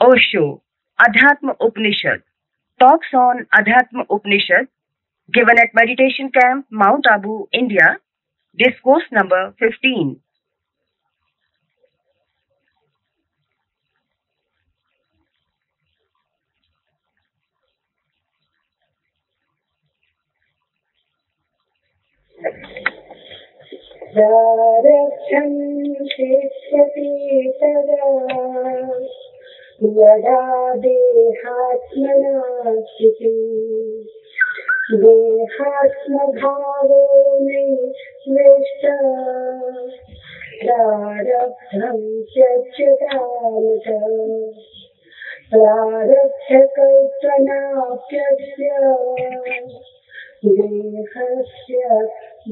ओशो, अध्यात्म उपनिषद। Talks on अध्यात्म उपनिषद given at meditation camp mount Abu India discourse number 15 यदा देहात्मना स्थितिः देहात्मभावो निवेष्ट प्रारब्धं त्यज्यतामत प्रारब्धकल्पनाप्यस्य देहस्य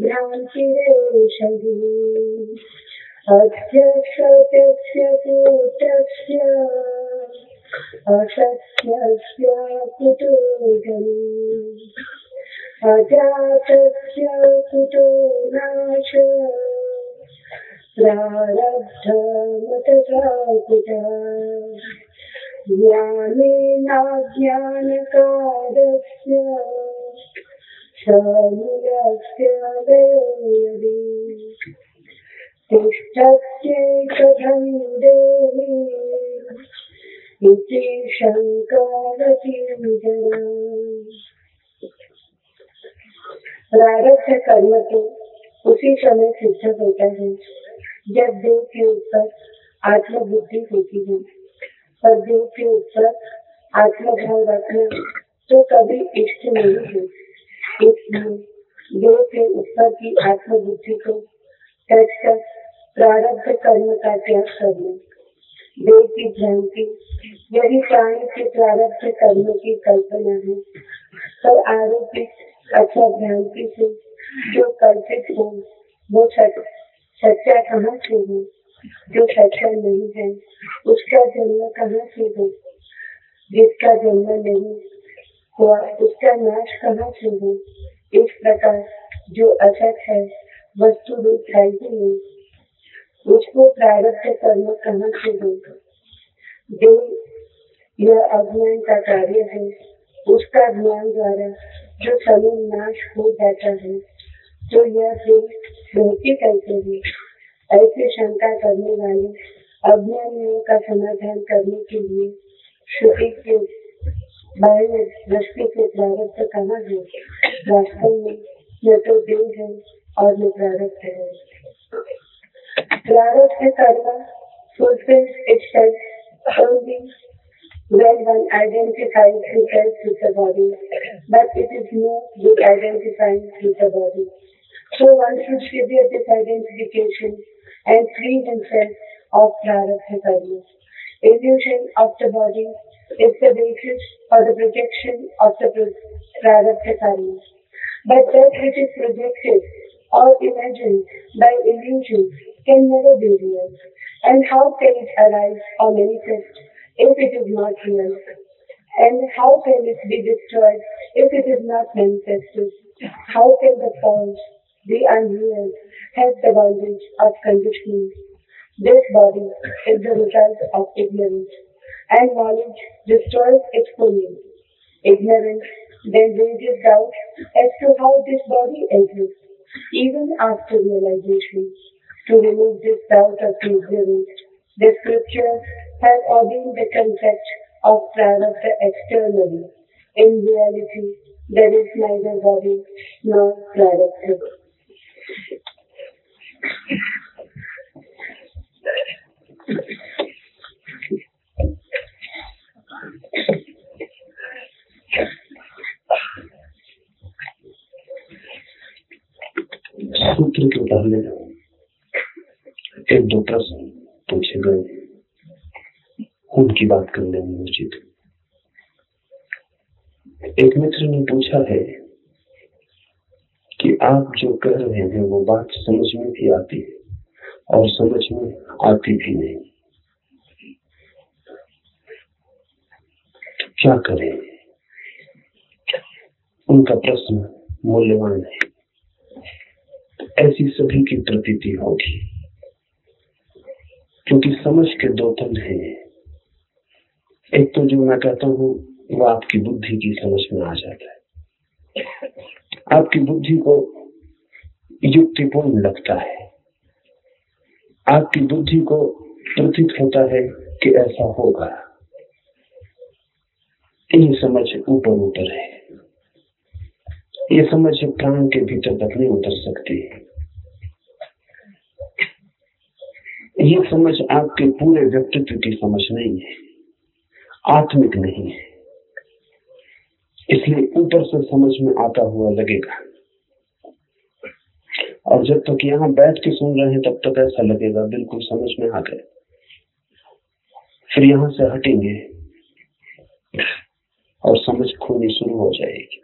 भ्रान्तिरेषधि अस्य सत्यस्य कूटस्य असत्यस्य कुतो गमी अजातस्य कुतो नाश प्रारब्धमतथा कुता ज्ञानेनाज्ञानकारस्य शरीरस्य वेयदि कर्म तो उसी समय सिद्ध होता है, जब देव के ऊपर आत्मबुद्धि होती है। और देव के ऊपर आत्मभाव रखना तो कभी इष्ट नहीं है। इसलिए देव के ऊपर की आत्मबुद्धि को त्याग कर प्रारब्ध कर्म का त्याग करना। देव की भ्रांति यदि प्राणी के प्रारब्ध कर्म की कल्पना है तो आरोपित अथवा भ्रांति से जो कल्पित हो, वो सच्चा कहाँ से हो? जो सच्चा नहीं है, उसका जन्म कहाँ से हो? जिसका जन्म नहीं हुआ, उसका नाश कहाँ से हो? इस प्रकार जो असत है, वस्तु रूप है ही नहीं। उसको प्रारब्ध कर्म कहाँ से हो। देव यह अज्ञान का कार्य है, उसका ज्ञान द्वारा जो समय नाश हो जाता है तो यह फिर रहती कैसे है। ऐसे शंका करने वाले अज्ञानियों का समाधान करने के लिए श्रुति के बाह्य दृष्टि के प्रारब्ध कहाँ है? वास्तव में न तो देव है और न प्रारब्ध है। Laros is Sarma fulfills itself, how only when one identifies himself with the body, but it is no good identifying with the body. So one should sever this identification and free himself of Prarabdha karma. Illusion of the body is the basis for the projection of the Prarabdha karma. But that which is projected or imagined by illusion can never be real. And how can it arise or manifest if it is not real? And how can it be destroyed if it is not manifested? How can the false, the unreal, have the bondage of conditioning? This body is the result of ignorance, and knowledge destroys its fully. Ignorance then raises doubt as to how this body exists, even after realization To remove this doubt of ignorance, the scriptures have ordained the concept of prarabdha externally. In reality, there is neither body nor prarabdha. सूत्र के पहले एक दो प्रश्न पूछे गए। उनकी बात कर लेनी उचित। एक मित्र ने पूछा है कि आप जो कह रहे हैं, वो बात समझ में भी आती है और समझ में आती भी नहीं। तो क्या करें? उनका प्रश्न मूल्यवान है। ऐसी सभी की प्रतीति होगी। क्योंकि समझ के दो तल हैं। एक तो जो मैं कहता हूँ, वो आपकी बुद्धि की समझ में आ जाता है। आपकी बुद्धि को युक्तिपूर्ण लगता है। आपकी बुद्धि को प्रतीत होता है कि ऐसा होगा। ये समझ ऊपर ऊपर है। ये समझ प्राण के भीतर तक नहीं उतर सकती। ये समझ आपके पूरे व्यक्तित्व की समझ नहीं है। आत्मिक नहीं है। इसलिए ऊपर से समझ में आता हुआ लगेगा। और जब तक यहाँ बैठ के सुन रहे हैं, तब तक ऐसा लगेगा, बिल्कुल समझ में आ गए फिर यहाँ से हटेंगे और समझ खोनी शुरू हो जाएगी।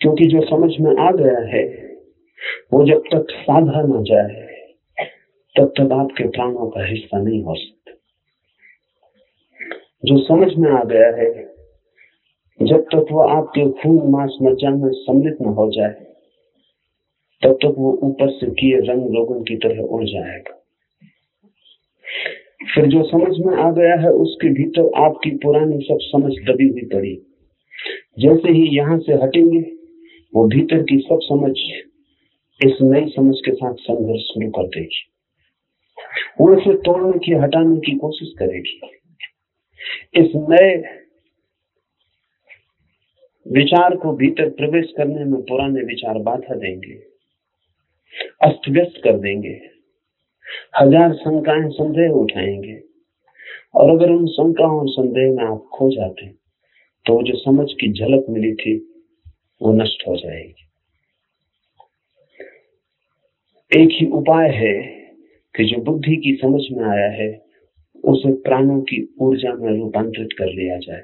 क्योंकि जो समझ में आ गया है, वो जब तक साधा ना जाए तब तक आपके प्राणों का हिस्सा नहीं हो सकता। जो समझ में आ गया है, जब तक वो आपके खून, मांस मज्जा में सम्मिलित न हो जाए, तब तक वो ऊपर से किए रंग लोगों की तरह उड़ जाएगा। फिर जो समझ में आ गया है, उसके भीतर आपकी पुरानी सब समझ दबी हुई पड़ी। जैसे ही यहाँ से हटेंगे, वो भीतर की सब समझ इस नई समझ के साथ संघर्ष शुरू कर देगी। वो इसे तोड़ने की, हटाने की कोशिश करेगी। इस नए विचार को भीतर प्रवेश करने में पुराने विचार बाधा देंगे, अस्त व्यस्त कर देंगे, हज़ार शंकाएँ संदेह उठाएँगे, और अगर उन शंकाओं और संदेह में आप खो जाते तो जो समझ की झलक मिली थी, वो नष्ट हो जाएगी। एक ही उपाय है कि जो बुद्धि की समझ में आया है, उसे प्राणों की ऊर्जा में रूपांतरित कर लिया जाए।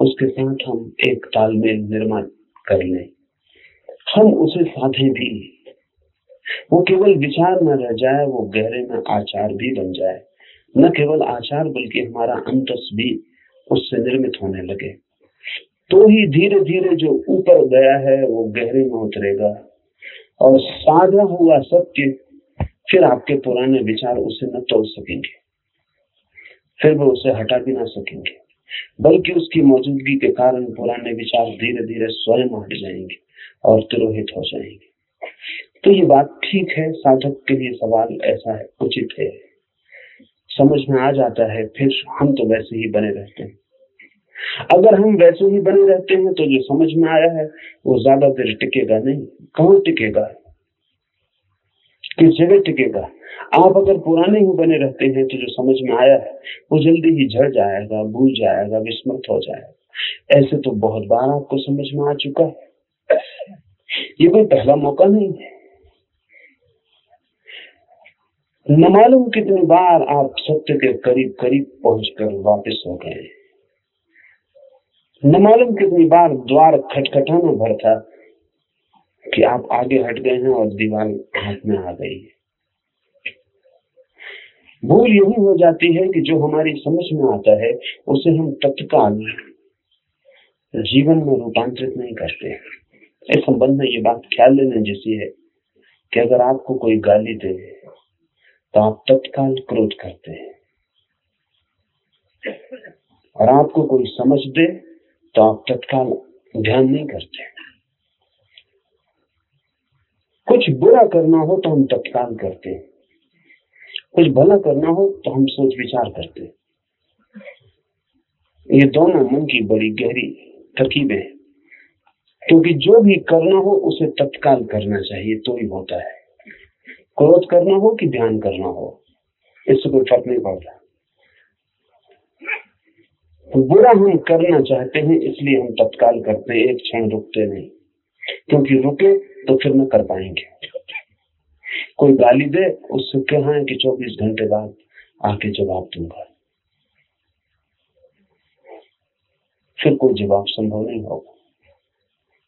उसके साथ हम एक तालमेल निर्माण कर लें। हम उसे साधे भी। वो केवल विचार न रह जाए, वो गहरे में आचार भी बन जाए। न केवल आचार, बल्कि हमारा अंतस भी उससे निर्मित होने लगे। तो ही धीरे धीरे जो ऊपर गया है, वो गहरे में उतरेगा। और साधा हुआ सत्य फिर आपके पुराने विचार उसे न तोड़ सकेंगे। फिर वो उसे हटा भी ना सकेंगे। बल्कि उसकी मौजूदगी के कारण पुराने विचार धीरे धीरे स्वयं हट जाएँगे और तिरोहित हो जाएँगे। तो ये बात ठीक है, साधक के लिए सवाल ऐसा है, उचित है। समझ में आ जाता है, फिर हम तो वैसे ही बने रहते हैं। अगर हम वैसे ही बने रहते हैं तो जो समझ में आया है, वो ज़्यादा देर टिकेगा नहीं। कहा टिकेगा? किस जगह टिकेगा? आप अगर पुराने ही बने रहते हैं तो जो समझ में आया है, वो जल्दी ही झड़ जाएगा, भूल जाएगा, विस्मृत हो जाएगा। ऐसे तो बहुत बार आपको समझ में आ चुका है। ये कोई पहला मौका नहीं है। न मालूम कितनी बार आप सत्य के करीब करीब पहुंचकर वापस हो गए। न मालूम कितनी बार द्वार खटखटाना भर था। कि आप आगे हट गए हैं और दीवार हाथ में आ गई है। भूल यही हो जाती है कि जो हमारी समझ में आता है, उसे हम तत्काल जीवन में रूपांतरित नहीं करते इस संबंध में ये बात ख्याल लेने जैसी है कि अगर आपको कोई गाली दे तो आप तत्काल क्रोध करते हैं। और आपको कोई समझ दे तो आप तत्काल ध्यान नहीं करते। कुछ बुरा करना हो तो हम तत्काल करते हैं। कुछ भला करना हो तो हम सोच विचार करते ये दोनों मन की बड़ी गहरी तरकीबें हैं। क्योंकि जो भी करना हो, उसे तत्काल करना चाहिए तो ही होता है। क्रोध करना हो कि ध्यान करना हो, इससे कोई फ़र्क नहीं पड़ता। तो बुरा हम करना चाहते हैं, इसलिए हम तत्काल करते हैं, एक क्षण रुकते नहीं। क्योंकि रुके तो फिर न कर पाएँगे। कोई गाली दे, उससे कहा है कि 24 घंटे बाद आके जवाब दूँगा। फिर कोई जवाब संभव नहीं होगा।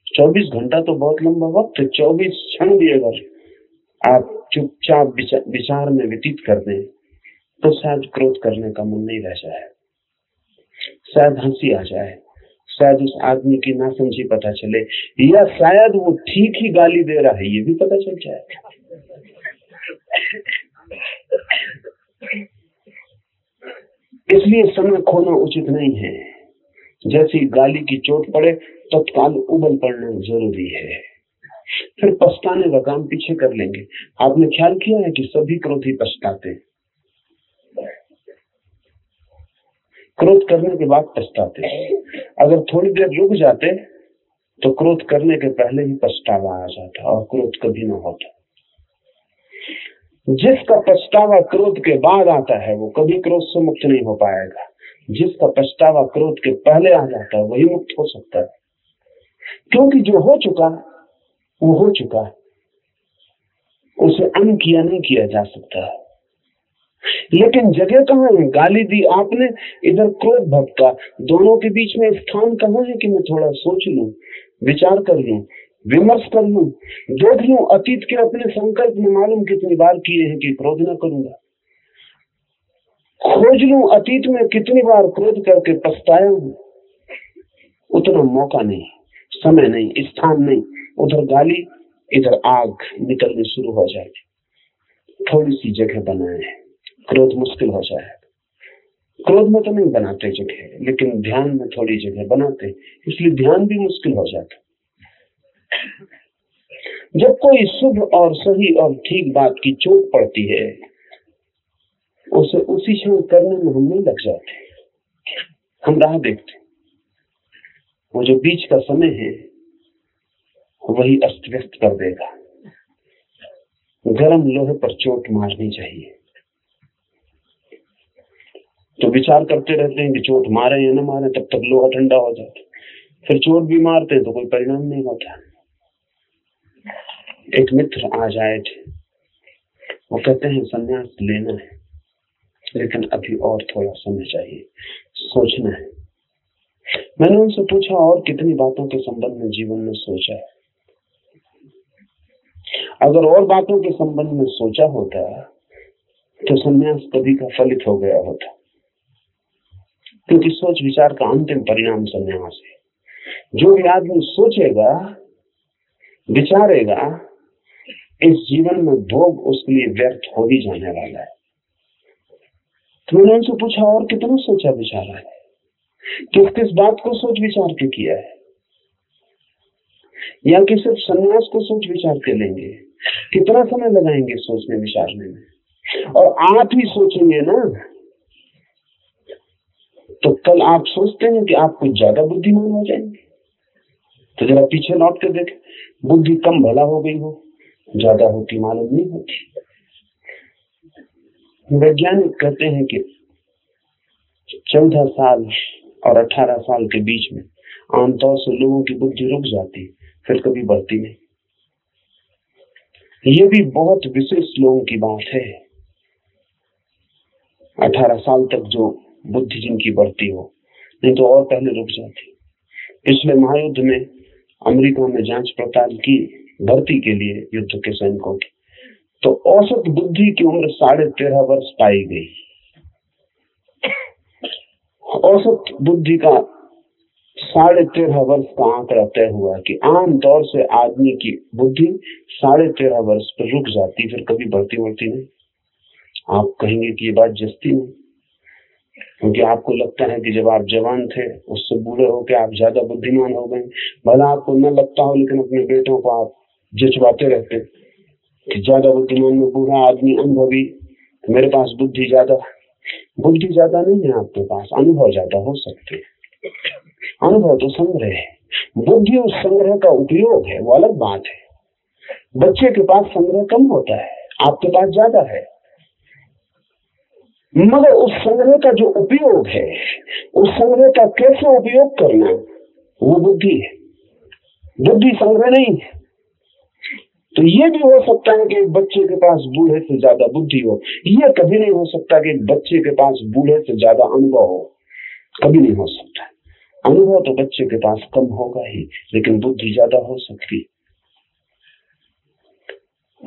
24 घंटा तो बहुत लंबा वक्त है। 24 क्षण भी अगर आप चुपचाप विचार में व्यतीत कर दें तो शायद क्रोध करने का मन नहीं रह जाए। शायद हँसी आ जाए। शायद उस आदमी की ना समझी पता चले। या शायद वो ठीक ही गाली दे रहा है, ये भी पता चल जाए। इसलिए समय खोना उचित नहीं है। जैसी गाली की चोट पड़े, तत्काल उबल पड़ना ज़रूरी है। फिर पछताने का काम पीछे कर लेंगे। आपने ख्याल किया है कि सभी क्रोधी पछताते हैं? क्रोध करने के बाद पछताते अगर थोड़ी देर रुक जाते तो क्रोध करने के पहले ही पछतावा आ जाता और क्रोध कभी ना होता। जिसका पछतावा क्रोध के बाद आता है, वो कभी क्रोध से मुक्त नहीं हो पाएगा। जिसका पछतावा क्रोध के पहले आ जाता है, वही मुक्त हो सकता है। क्योंकि जो हो चुका, वो हो चुका। है उसे अन किया, नहीं किया जा सकता। लेकिन जगह कहाँ है? गाली दी आपने, इधर क्रोध भक्का दोनों के बीच में स्थान कहाँ है कि मैं थोड़ा सोच लू, विचार कर लू, विमर्श कर लू, देख लू, अतीत के अपने संकल्प में मालूम कितनी बार किए हैं कि क्रोध न करूँगा। खोज लू, अतीत में कितनी बार क्रोध करके पछताया हूँ। उतना मौका नहीं, समय नहीं, स्थान नहीं। उधर गाली, इधर आग निकलनी शुरू हो जाएगी। थोड़ी सी जगह बनाए क्रोध मुश्किल हो जाएगा क्रोध में तो नहीं बनाते जगह, लेकिन ध्यान में थोड़ी जगह बनाते, इसलिए ध्यान भी मुश्किल हो जाता। जब कोई शुभ और सही और ठीक बात की चोट पड़ती है, उसे उसी क्षण करने में हम नहीं लग जाते। हम राह देखते। वो जो बीच का समय है, वही अस्त व्यस्त कर देगा। गर्म लोहे पर चोट मारनी चाहिए। तो विचार करते रहते हैं कि चोट मारे या न मारे, तब तक लोहा ठंडा हो जाता फिर चोट भी मारते हैं तो कोई परिणाम नहीं होता। एक मित्र आज आए थे। वो कहते हैं, संन्यास लेना है, लेकिन अभी और थोड़ा समय चाहिए, सोचना है। मैंने उनसे पूछा, और कितनी बातों के संबंध में जीवन में सोचा है? अगर और बातों के संबंध में सोचा होता तो संन्यास कभी का फलित हो गया होता। क्योंकि सोच विचार का अंतिम परिणाम संन्यास है। जो भी आदमी सोचेगा, विचारेगा, इस जीवन में भोग उसके लिए व्यर्थ हो ही जाने वाला है। तो मैंने उनसे पूछा, और कितना सोचा विचारा है? किस किस बात को सोच विचार के किया है? या कि सिर्फ़ संन्यास को सोच विचार के लेंगे? कितना समय लगाएँगे सोचने, विचारने में? और आप ही सोचेंगे ना तो कल आप सोचते हैं कि आप कुछ ज़्यादा बुद्धिमान हो जाएँगे। तो जरा पीछे लौट कर देखें। बुद्धि कम भला हो गई हो, ज़्यादा होती मालूम नहीं होती। वैज्ञानिक कहते हैं कि चौदह साल और अठारह साल के बीच में आमतौर से लोगों की बुद्धि रुक जाती फिर कभी बढ़ती नहीं। ये भी बहुत विशेष लोगों की बात है। अठारह साल तक जो बुद्धि जिनकी बढ़ती हो, नहीं तो और पहले रुक जाती। पिछले महायुद्ध में अमेरिका में जाँच पड़ताल की भर्ती के लिए युद्ध के सैनिकों की। तो औसत बुद्धि की उम्र साढ़े तेरह वर्ष पाई गई। औसत बुद्धि का साढ़े तेरह वर्ष का आंकड़ा तय हुआ कि आम तौर से आदमी की बुद्धि साढ़े तेरह वर्ष पर रुक जाती, फिर कभी बढ़ती बढ़ती नहीं। आप कहेंगे कि ये बात जस्ती नहीं। क्योंकि आपको लगता है कि जब आप जवान थे, उससे बूढ़े होकर आप ज़्यादा बुद्धिमान हो गए। भला आपको न लगता हो, लेकिन अपने बेटों को आप जचवाते रहते कि ज़्यादा बुद्धिमान में बूढ़ा आदमी अनुभवी, मेरे पास बुद्धि ज़्यादा। बुद्धि ज़्यादा नहीं है आपके पास, अनुभव ज़्यादा हो सकते अनुभव तो संग्रह है। बुद्धि उस संग्रह का उपयोग है, वो अलग बात है। बच्चे के पास संग्रह कम होता है, आपके पास ज़्यादा है। मगर उस संग्रह का जो उपयोग है, उस संग्रह का कैसे उपयोग करना वो बुद्धि है। बुद्धि संग्रह नहीं है। तो ये भी हो सकता है कि एक बच्चे के पास बूढ़े से ज़्यादा बुद्धि हो। यह कभी नहीं हो सकता कि एक बच्चे के पास बूढ़े से ज़्यादा अनुभव हो। कभी नहीं हो सकता। अनुभव तो बच्चे के पास कम होगा ही, लेकिन बुद्धि ज़्यादा हो सकती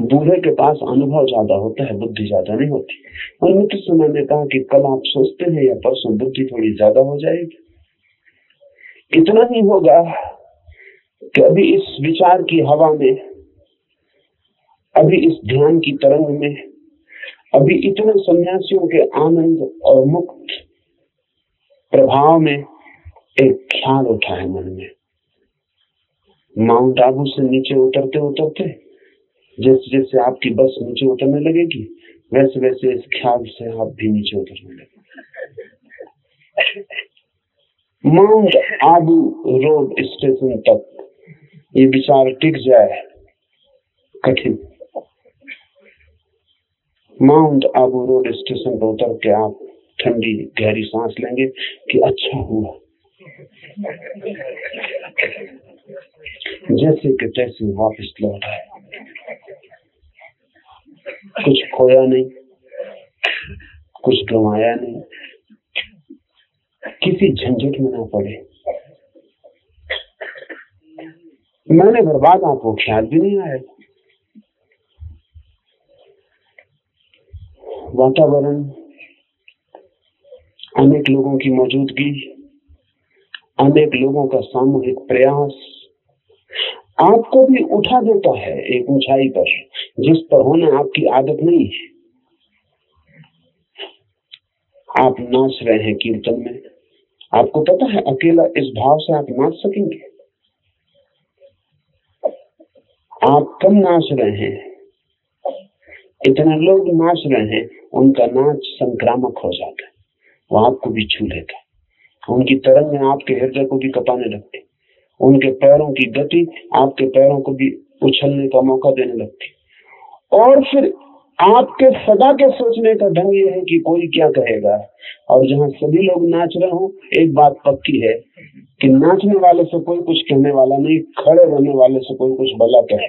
बूढ़े के पास अनुभव ज़्यादा होता है, बुद्धि ज़्यादा नहीं होती। और मित्र से मैंने कहा कि कल आप सोचते हैं या परसों बुद्धि थोड़ी ज़्यादा हो जाएगी। इतना ही होगा कि अभी इस विचार की हवा में, अभी इस ध्यान की तरंग में, अभी इतने सन्यासियों के आनंद और मुक्त प्रभाव में एक ख्याल उठा है मन में। माउंट आबू से नीचे उतरते उतरते जैसे जैसे आपकी बस नीचे उतरने लगेगी, वैसे वैसे इस ख्याल से आप भी नीचे उतरने लगे माउंट आबू रोड स्टेशन तक ये विचार टिक जाए, कठिन। माउंट आबू रोड स्टेशन पर उतर के आप ठंडी, गहरी सांस लेंगे कि अच्छा हुआ। जैसे कि तैसे वापस लौट आए। कुछ खोया नहीं, कुछ गंवाया नहीं। किसी झंझट में ना पड़े। मैंने बर्बाद आपको ख्याल भी नहीं आया। वातावरण, अनेक लोगों की मौजूदगी, अनेक लोगों का सामूहिक प्रयास आपको भी उठा देता है एक ऊंचाई पर, जिस पर होना आपकी आदत नहीं है। आप नाच रहे हैं कीर्तन में। आपको पता है, अकेला इस भाव से आप नाच सकेंगे? आप कम नाच रहे हैं। इतने लोग नाच रहे हैं, उनका नाच संक्रामक हो जाता है। वो आपको भी छू लेता उनकी तरंगें आपके हृदय को भी कपाने लगती उनके पैरों की गति आपके पैरों को भी उछलने का मौका देने लगती। और फिर आपके सदा के सोचने का ढंग ये है कि कोई क्या कहेगा। और जहाँ सभी लोग नाच रहे हो, एक बात पक्की है कि नाचने वाले से कोई कुछ कहने वाला नहीं, खड़े रहने वाले से कोई कुछ भला कहे।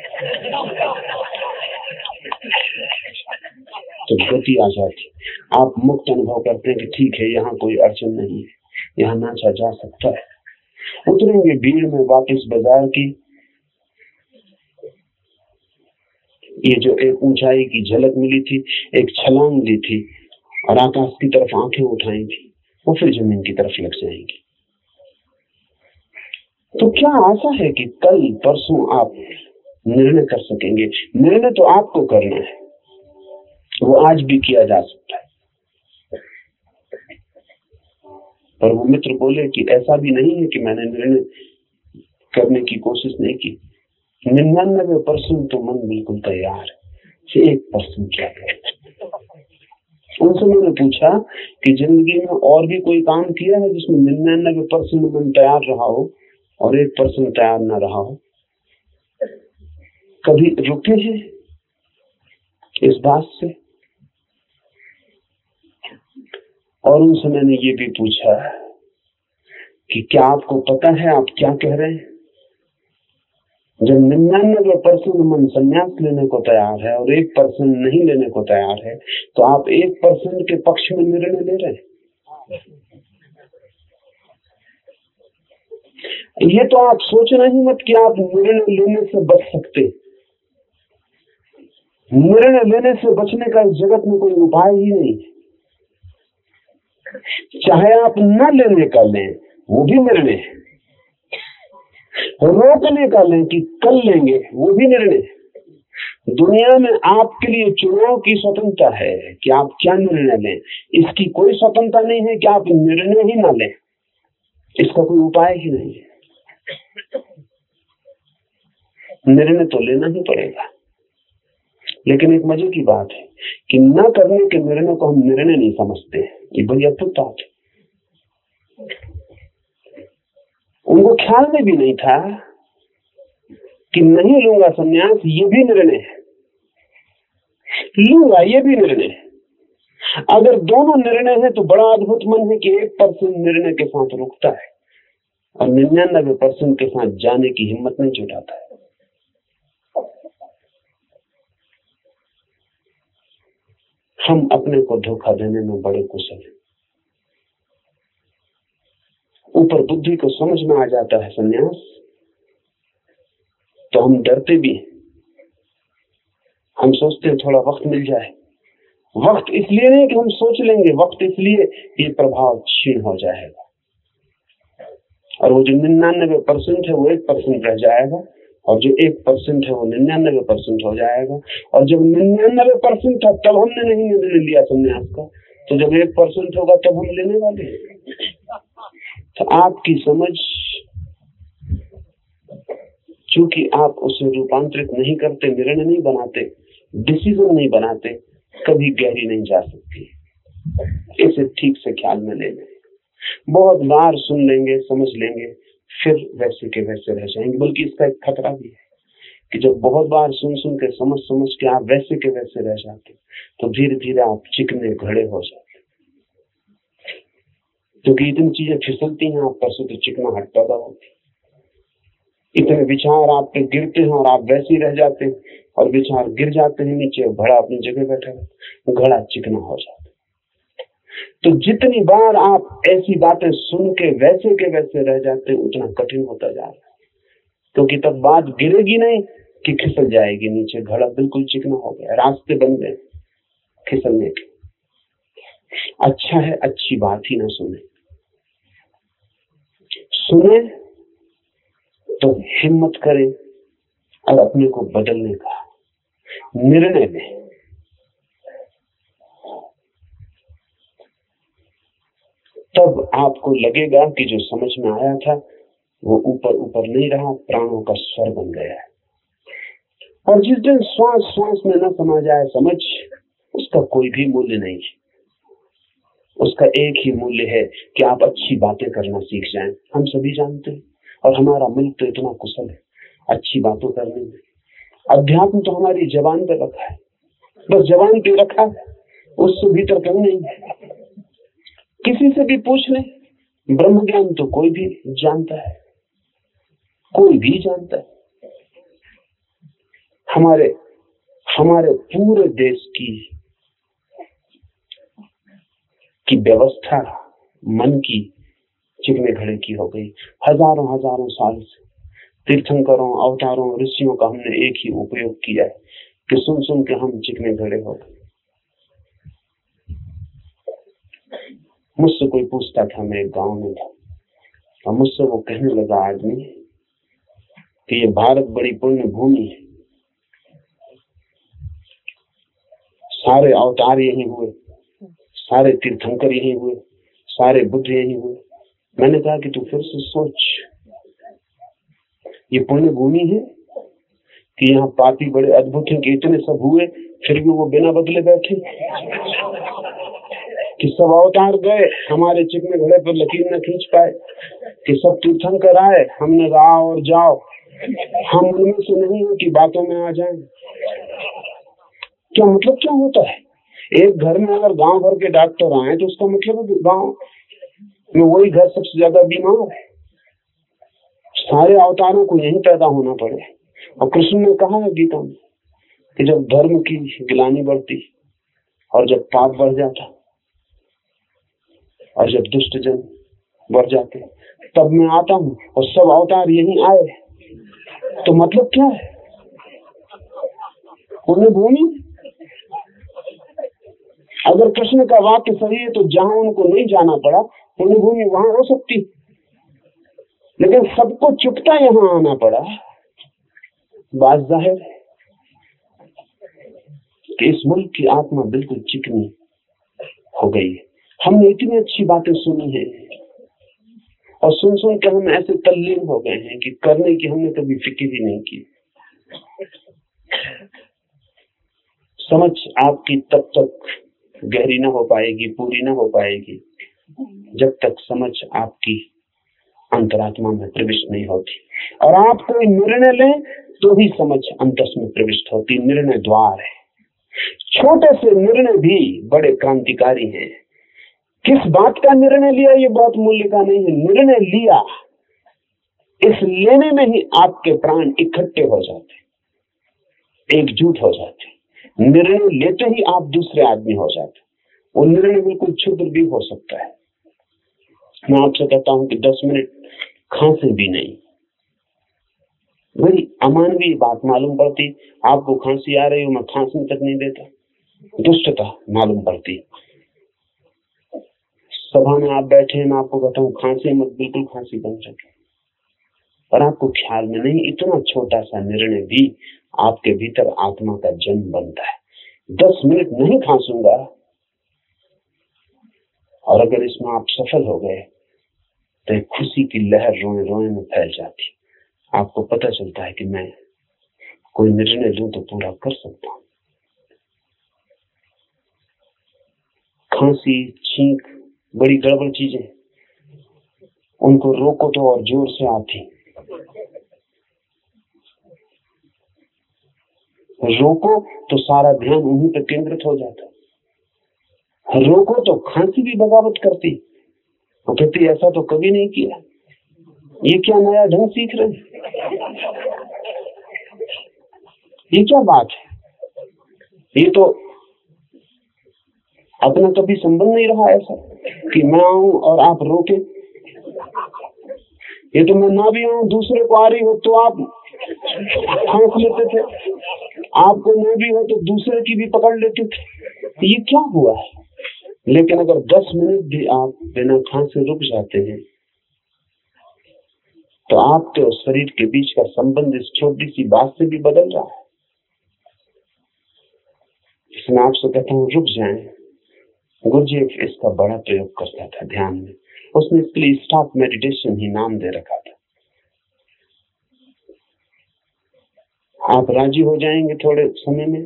तो गति आ जाती। आप मुक्त अनुभव करते हैं कि ठीक है, यहाँ कोई अड़चन नहीं है। यहाँ नाचा जा सकता है। उतरेंगे भीड़ में वापस बाज़ार की। ये जो एक ऊंचाई की झलक मिली थी, एक छलांग ली थी, और आकाश की तरफ़ आँखें उठाई थी, वो फिर ज़मीन की तरफ़ लग जाएँगी। तो क्या आशा है कि कल परसों आप निर्णय कर सकेंगे? निर्णय तो आपको करना है। वो आज भी किया जा सकता है। पर वो मित्र बोले कि ऐसा भी नहीं है कि मैंने निर्णय करने की कोशिश नहीं की। निन्यानबे परसेंट तो मन बिल्कुल तैयार है। एक परसेंट क्या उनसे मैंने पूछा कि ज़िंदगी में और भी कोई काम किया है जिसमें निन्यानबे परसेंट मन तैयार रहा हो और एक परसेंट तैयार ना रहा हो? कभी रुके हैं इस बात से? और उनसे मैंने ये भी पूछा कि क्या आपको पता है आप क्या कह रहे हैं? जब निन्यानबे परसेंट मन संन्यास लेने को तैयार है और एक परसेंट नहीं लेने को तैयार है तो आप एक परसेंट के पक्ष में निर्णय ले रहे हैं। ये तो आप सोचना ही मत कि आप निर्णय लेने से बच सकते। निर्णय लेने से बचने का इस जगत में कोई उपाय ही नहीं। है चाहे आप न लेने का लें, वो भी निर्णय है। रोकने का लें कि कल लेंगे, वो भी निर्णय दुनिया में आपके लिए चुनाव की स्वतंत्रता है कि आप क्या निर्णय लें। इसकी कोई स्वतंत्रता नहीं है कि आप निर्णय ही ना लें। इसका कोई उपाय ही नहीं है। निर्णय तो लेना ही पड़ेगा। लेकिन एक मज़े की बात है कि न करने के निर्णय को हम निर्णय नहीं समझते ये बड़ी अद्भुत बात है। उनको ख्याल में भी नहीं था कि नहीं लूँगा संन्यास, ये भी निर्णय है। लूँगा, ये भी निर्णय है। अगर दोनों निर्णय है तो बड़ा अद्भुत मन है कि एक परसेंट निर्णय के साथ रुकता है और निन्यानबे परसेंट के साथ जाने की हिम्मत नहीं जुटाता है। हम अपने को धोखा देने में बड़े कुशल हैं। ऊपर बुद्धि को समझ में आ जाता है संन्यास तो हम डरते भी हम सोचते हैं थोड़ा वक्त मिल जाए। वक्त इसलिए नहीं कि हम सोच लेंगे, वक्त इसलिए ये प्रभाव क्षीण हो जाएगा। और वो जो निन्यानबे परसेंट है, वो एक परसेंट रह जाएगा। और जो एक परसेंट है वो निन्यानबे परसेंट हो जाएगा। और जब निन्यानबे परसेंट था, तब हमने नहीं निर्णय लिया संन्यास का। तो जब एक परसेंट होगा, तब हम लेने वाले तो आपकी समझ, चूँकि आप उसे रूपांतरित नहीं करते, निर्णय नहीं बनाते डिसीज़न नहीं बनाते, कभी गहरी नहीं जा सकती। इसे ठीक से ख्याल में ले लें। बहुत बार सुन लेंगे, समझ लेंगे। फिर वैसे के वैसे रह जाएँगे। बल्कि इसका एक खतरा भी है कि जब बहुत बार सुन सुन के, समझ समझ के आप वैसे के वैसे रह जाते तो धीरे धीरे आप चिकने घड़े हो जाते क्योंकि इतनी चीज़ें फिसलती हैं, आप पर से तो चिकना हट पैदा होती इतने विचार आप पे गिरते हैं और आप वैसे ही रह जाते हैं, और विचार गिर जाते हैं, नीचे घड़ा अपनी जगह बैठा घड़ा चिकना हो जाता तो जितनी बार आप ऐसी बातें सुन के, वैसे के वैसे रह जाते हैं, उतना कठिन होता जा रहा है। क्योंकि तब बात गिरेगी नहीं कि खिसल जाएगी नीचे, घड़ा बिल्कुल चिकना हो गया, रास्ते बन गए खिसलने के। अच्छा है, अच्छी बात ही ना सुने। सुने तो हिम्मत करें और अपने को बदलने का निर्णय लें। तब आपको लगेगा कि जो समझ में आया था, वो ऊपर ऊपर नहीं रहा, प्राणों का स्वर बन गया है। और जिस दिन श्वास श्वास में न समा जाए समझ, उसका कोई भी मूल्य नहीं है। उसका एक ही मूल्य है कि आप अच्छी बातें करना सीख जाएँ। हम सभी जानते हैं, और हमारा मुल्क तो इतना कुशल है, अच्छी बातों करने में। अध्यात्म तो हमारी जबान पे रखा है। बस जबान पे रखा है, उससे भीतर कहीं नहीं किसी से भी पूछ ले। ब्रह्म ज्ञान तो कोई भी जानता है। कोई भी जानता है। हमारे हमारे पूरे देश की की व्यवस्था मन की चिकने घड़े की हो गई। हज़ारों हज़ारों साल से तीर्थंकरों, अवतारों, ऋषियों का हमने एक ही उपयोग किया है कि सुन सुन के हम चिकने घड़े हो गए। मुझसे कोई पूछता था, मैं गाँव में था। और मुझसे वो कहने लगा, आदमी, कि ये भारत बड़ी पुण्य भूमि है। सारे अवतार यही हुए, सारे तीर्थंकर यही हुए, सारे बुद्ध यही हुए। मैंने कहा कि तू फिर से सोच, ये पुण्य भूमि है कि यहाँ पापी बड़े अद्भुत हैं कि इतने सब हुए, फिर भी वो बिना बदले बैठे? कि सब अवतार गए, हमारे चिकने घड़े पर लकीर न खींच पाए, कि सब तीर्थंकर आए, हमने कहा और जाओ। हम उनमें से नहीं है कि बातों में आ जाए। क्या मतलब क्या होता है? एक घर में अगर गाँव भर के डॉक्टर आए तो उसका मतलब गाँव में वही घर सबसे ज़्यादा बीमार है। सारे अवतारों को यही पैदा होना पड़े। और कृष्ण ने कहा है गीता में कि जब धर्म की गिलानी बढ़ती, और जब पाप बढ़ जाता और जब दुष्ट जन बढ़ जाते तब मैं आता हूँ और सब अवतार यही आए। तो मतलब क्या है? पुण्य भूमि? अगर कृष्ण का वाक्य सही है तो जहाँ उनको नहीं जाना पड़ा पुण्य भूमि वहाँ हो सकती। लेकिन सबको चुपता यहाँ आना पड़ा। बात ज़ाहिर कि इस मुल्क की आत्मा बिल्कुल चिकनी हो गई है। हमने इतनी अच्छी बातें सुनी है। और सुन सुन के हम ऐसे तल्लीन हो गए हैं कि करने की हमने कभी फ़िक्र ही नहीं की। समझ आपकी तब तक गहरी ना हो पाएगी, पूरी ना हो पाएगी, जब तक समझ आपकी अंतरात्मा में प्रविष्ट नहीं होती। और आप कोई निर्णय लें तो ही समझ अंतस में प्रविष्ट होती। निर्णय द्वार है। छोटे से निर्णय भी बड़े क्रांतिकारी हैं। किस बात का निर्णय लिया? ये बहुत मूल्य का नहीं है। निर्णय लिया। इस लेने में ही आपके प्राण इकट्ठे हो जाते एकजुट हो जाते निर्णय लेते ही आप दूसरे आदमी हो जाते वो निर्णय बिल्कुल क्षुद्र भी हो सकता है। मैं आपसे कहता हूँ कि दस मिनट खांसे भी नहीं। बड़ी अमानवीय बात मालूम पड़ती। आपको खांसी आ रही हो, मैं खांसने तक नहीं देता। दुष्टता मालूम पड़ती। सभा में आप बैठे हैं, मैं आपको हूँ, खांसी मत, बिल्कुल खांसी बन सके पर आपको ख्याल में नहीं, इतना छोटा सा निर्णय भी आपके भीतर आत्मा का जन्म बनता है। दस मिनट नहीं खांसूँगा। और अगर इसमें आप सफल हो गए तो खुशी की लहर रोए रोए में फैल जाती आपको पता चलता है कि मैं कोई निर्णय लू तो पूरा कर सकता हूँ। खांसी, छींक बड़ी गड़बड़ चीज़ें। उनको रोको तो और ज़ोर से आती रोको तो सारा ध्यान उन्हीं पर केंद्रित हो जाता। रोको तो खांसी भी बगावत करती। वो कहती, ऐसा तो कभी नहीं किया। ये क्या नया ढंग सीख रहे ये क्या बात है? ये तो अपना कभी संबंध नहीं रहा ऐसा कि मैं आऊँ और आप रोके? ये तो मैं ना भी आऊँ, दूसरे को आ रही हो तो आप फांस लेते थे। आपको न भी हो तो दूसरे की भी पकड़ लेते थे। ये क्या हुआ है? लेकिन अगर 10 मिनट भी आप बिना खांसे रुक जाते हैं तो आपके और शरीर के बीच का संबंध इस छोटी सी बात से भी बदल रहा है। इसमें आपसे कहता हूँ, रुक जाएँ। गुरुजीएफ इसका बड़ा प्रयोग करता था ध्यान में। उसने इसके लिए स्टॉप मेडिटेशन ही नाम दे रखा था। आप राज़ी हो जाएँगे थोड़े समय में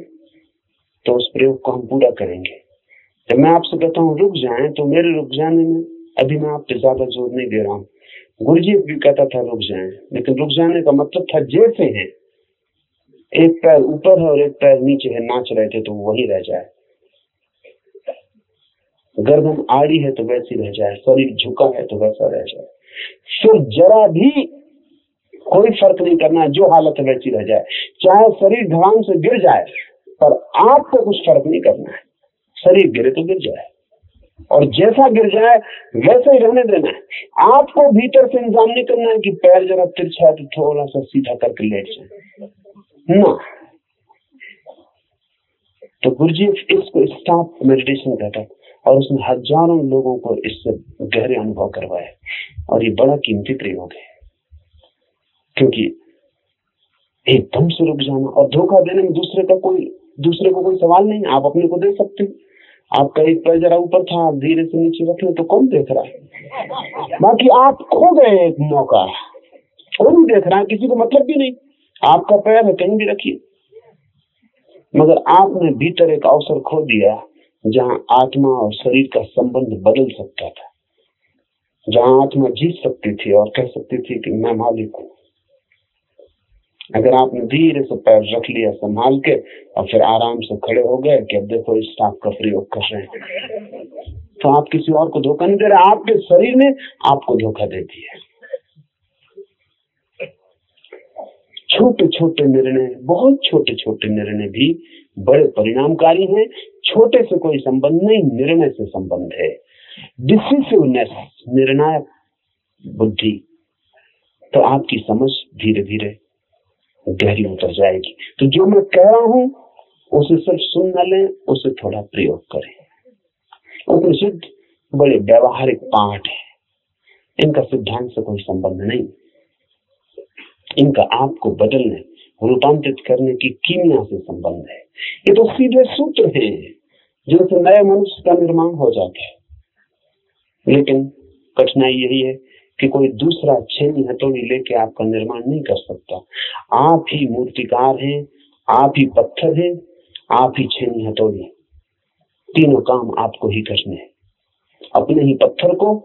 तो उस प्रयोग को हम पूरा करेंगे। जब मैं आपसे कहता हूँ, रुक जाएँ तो मेरे रुक जाने में अभी मैं आप पे ज़्यादा ज़ोर नहीं दे रहा हूँ। गुरुजी भी कहता था, रुक जाए, लेकिन रुक जाने का मतलब था जैसे है। एक पैर ऊपर है और एक पैर नीचे है, नाच रहे थे तो वही रह जाए। गर्दन आड़ी है तो वैसी रह जाए, शरीर झुका है तो वैसा रह जाए। फिर जरा भी कोई फ़र्क नहीं करना, जो हालत है वैसी रह जाए। चाहे शरीर धड़ाम से गिर जाए, पर आपको कुछ फ़र्क नहीं करना है। शरीर गिरे तो गिर जाए। और जैसा गिर जाए, वैसे ही रहने देना है। आपको भीतर से इंतज़ाम नहीं करना है कि पैर जरा तिरछा है तो थोड़ा सा सीधा करके लेट जाए। ना। तो गुरुजी, इसको स्टॉप मेडिटेशन कहता है। और उसने हज़ारों लोगों को इससे गहरे अनुभव करवाए और ये बड़ा कीमती प्रयोग है। क्योंकि एकदम से रुक जाना और धोखा देने में दूसरे का कोई, दूसरे को कोई सवाल नहीं, आप अपने को दे सकते आपका एक पैर जरा ऊपर था, आप धीरे से नीचे रख तो कौन देख रहा है? बाकी आप खो गए एक मौका। कोई देख रहा है, किसी को मतलब भी नहीं। आपका पैर है, कहीं भी रखिए। मगर आपने भीतर एक अवसर खो दिया। जहाँ आत्मा और शरीर का संबंध बदल सकता था, जहाँ आत्मा जीत सकती थी और कह सकती थी कि मैं मालिक हूँ। अगर आपने धीरे से पैर रख लिया, संभाल के, और फिर आराम से खड़े हो गए कि अब देखो इस स्टाफ का प्रयोग कर रहे हैं तो आप किसी और को धोखा नहीं दे रहे, आपके शरीर ने आपको धोखा दे दिया। छोटे छोटे निर्णय, बहुत छोटे छोटे निर्णय भी बड़े परिणामकारी हैं, छोटे से कोई संबंध नहीं, निर्णय से संबंध है। डिसिसिवनेस निर्णायक बुद्धि तो आपकी समझ धीरे धीरे गहरी उतर जाएगी। तो जो मैं कह रहा हूँ, उसे सिर्फ़ सुन न लें, उसे थोड़ा प्रयोग करें। उपनिषद बड़े व्यवहारिक पाठ है। इनका सिद्धांत से कोई संबंध नहीं। इनका आपको बदलने रूपांतरित करने की कीमिया से संबंध है। ये तो सीधे सूत्र हैं जिनसे नए मनुष्य का निर्माण हो जाता है। लेकिन कठिनाई यही है कि कोई दूसरा छेनी हथौड़ी लेके आपका निर्माण नहीं कर सकता। आप ही मूर्तिकार हैं, आप ही पत्थर हैं, आप ही छेनी हथौड़ी। तीनों काम आपको ही करने हैं। अपने ही पत्थर को,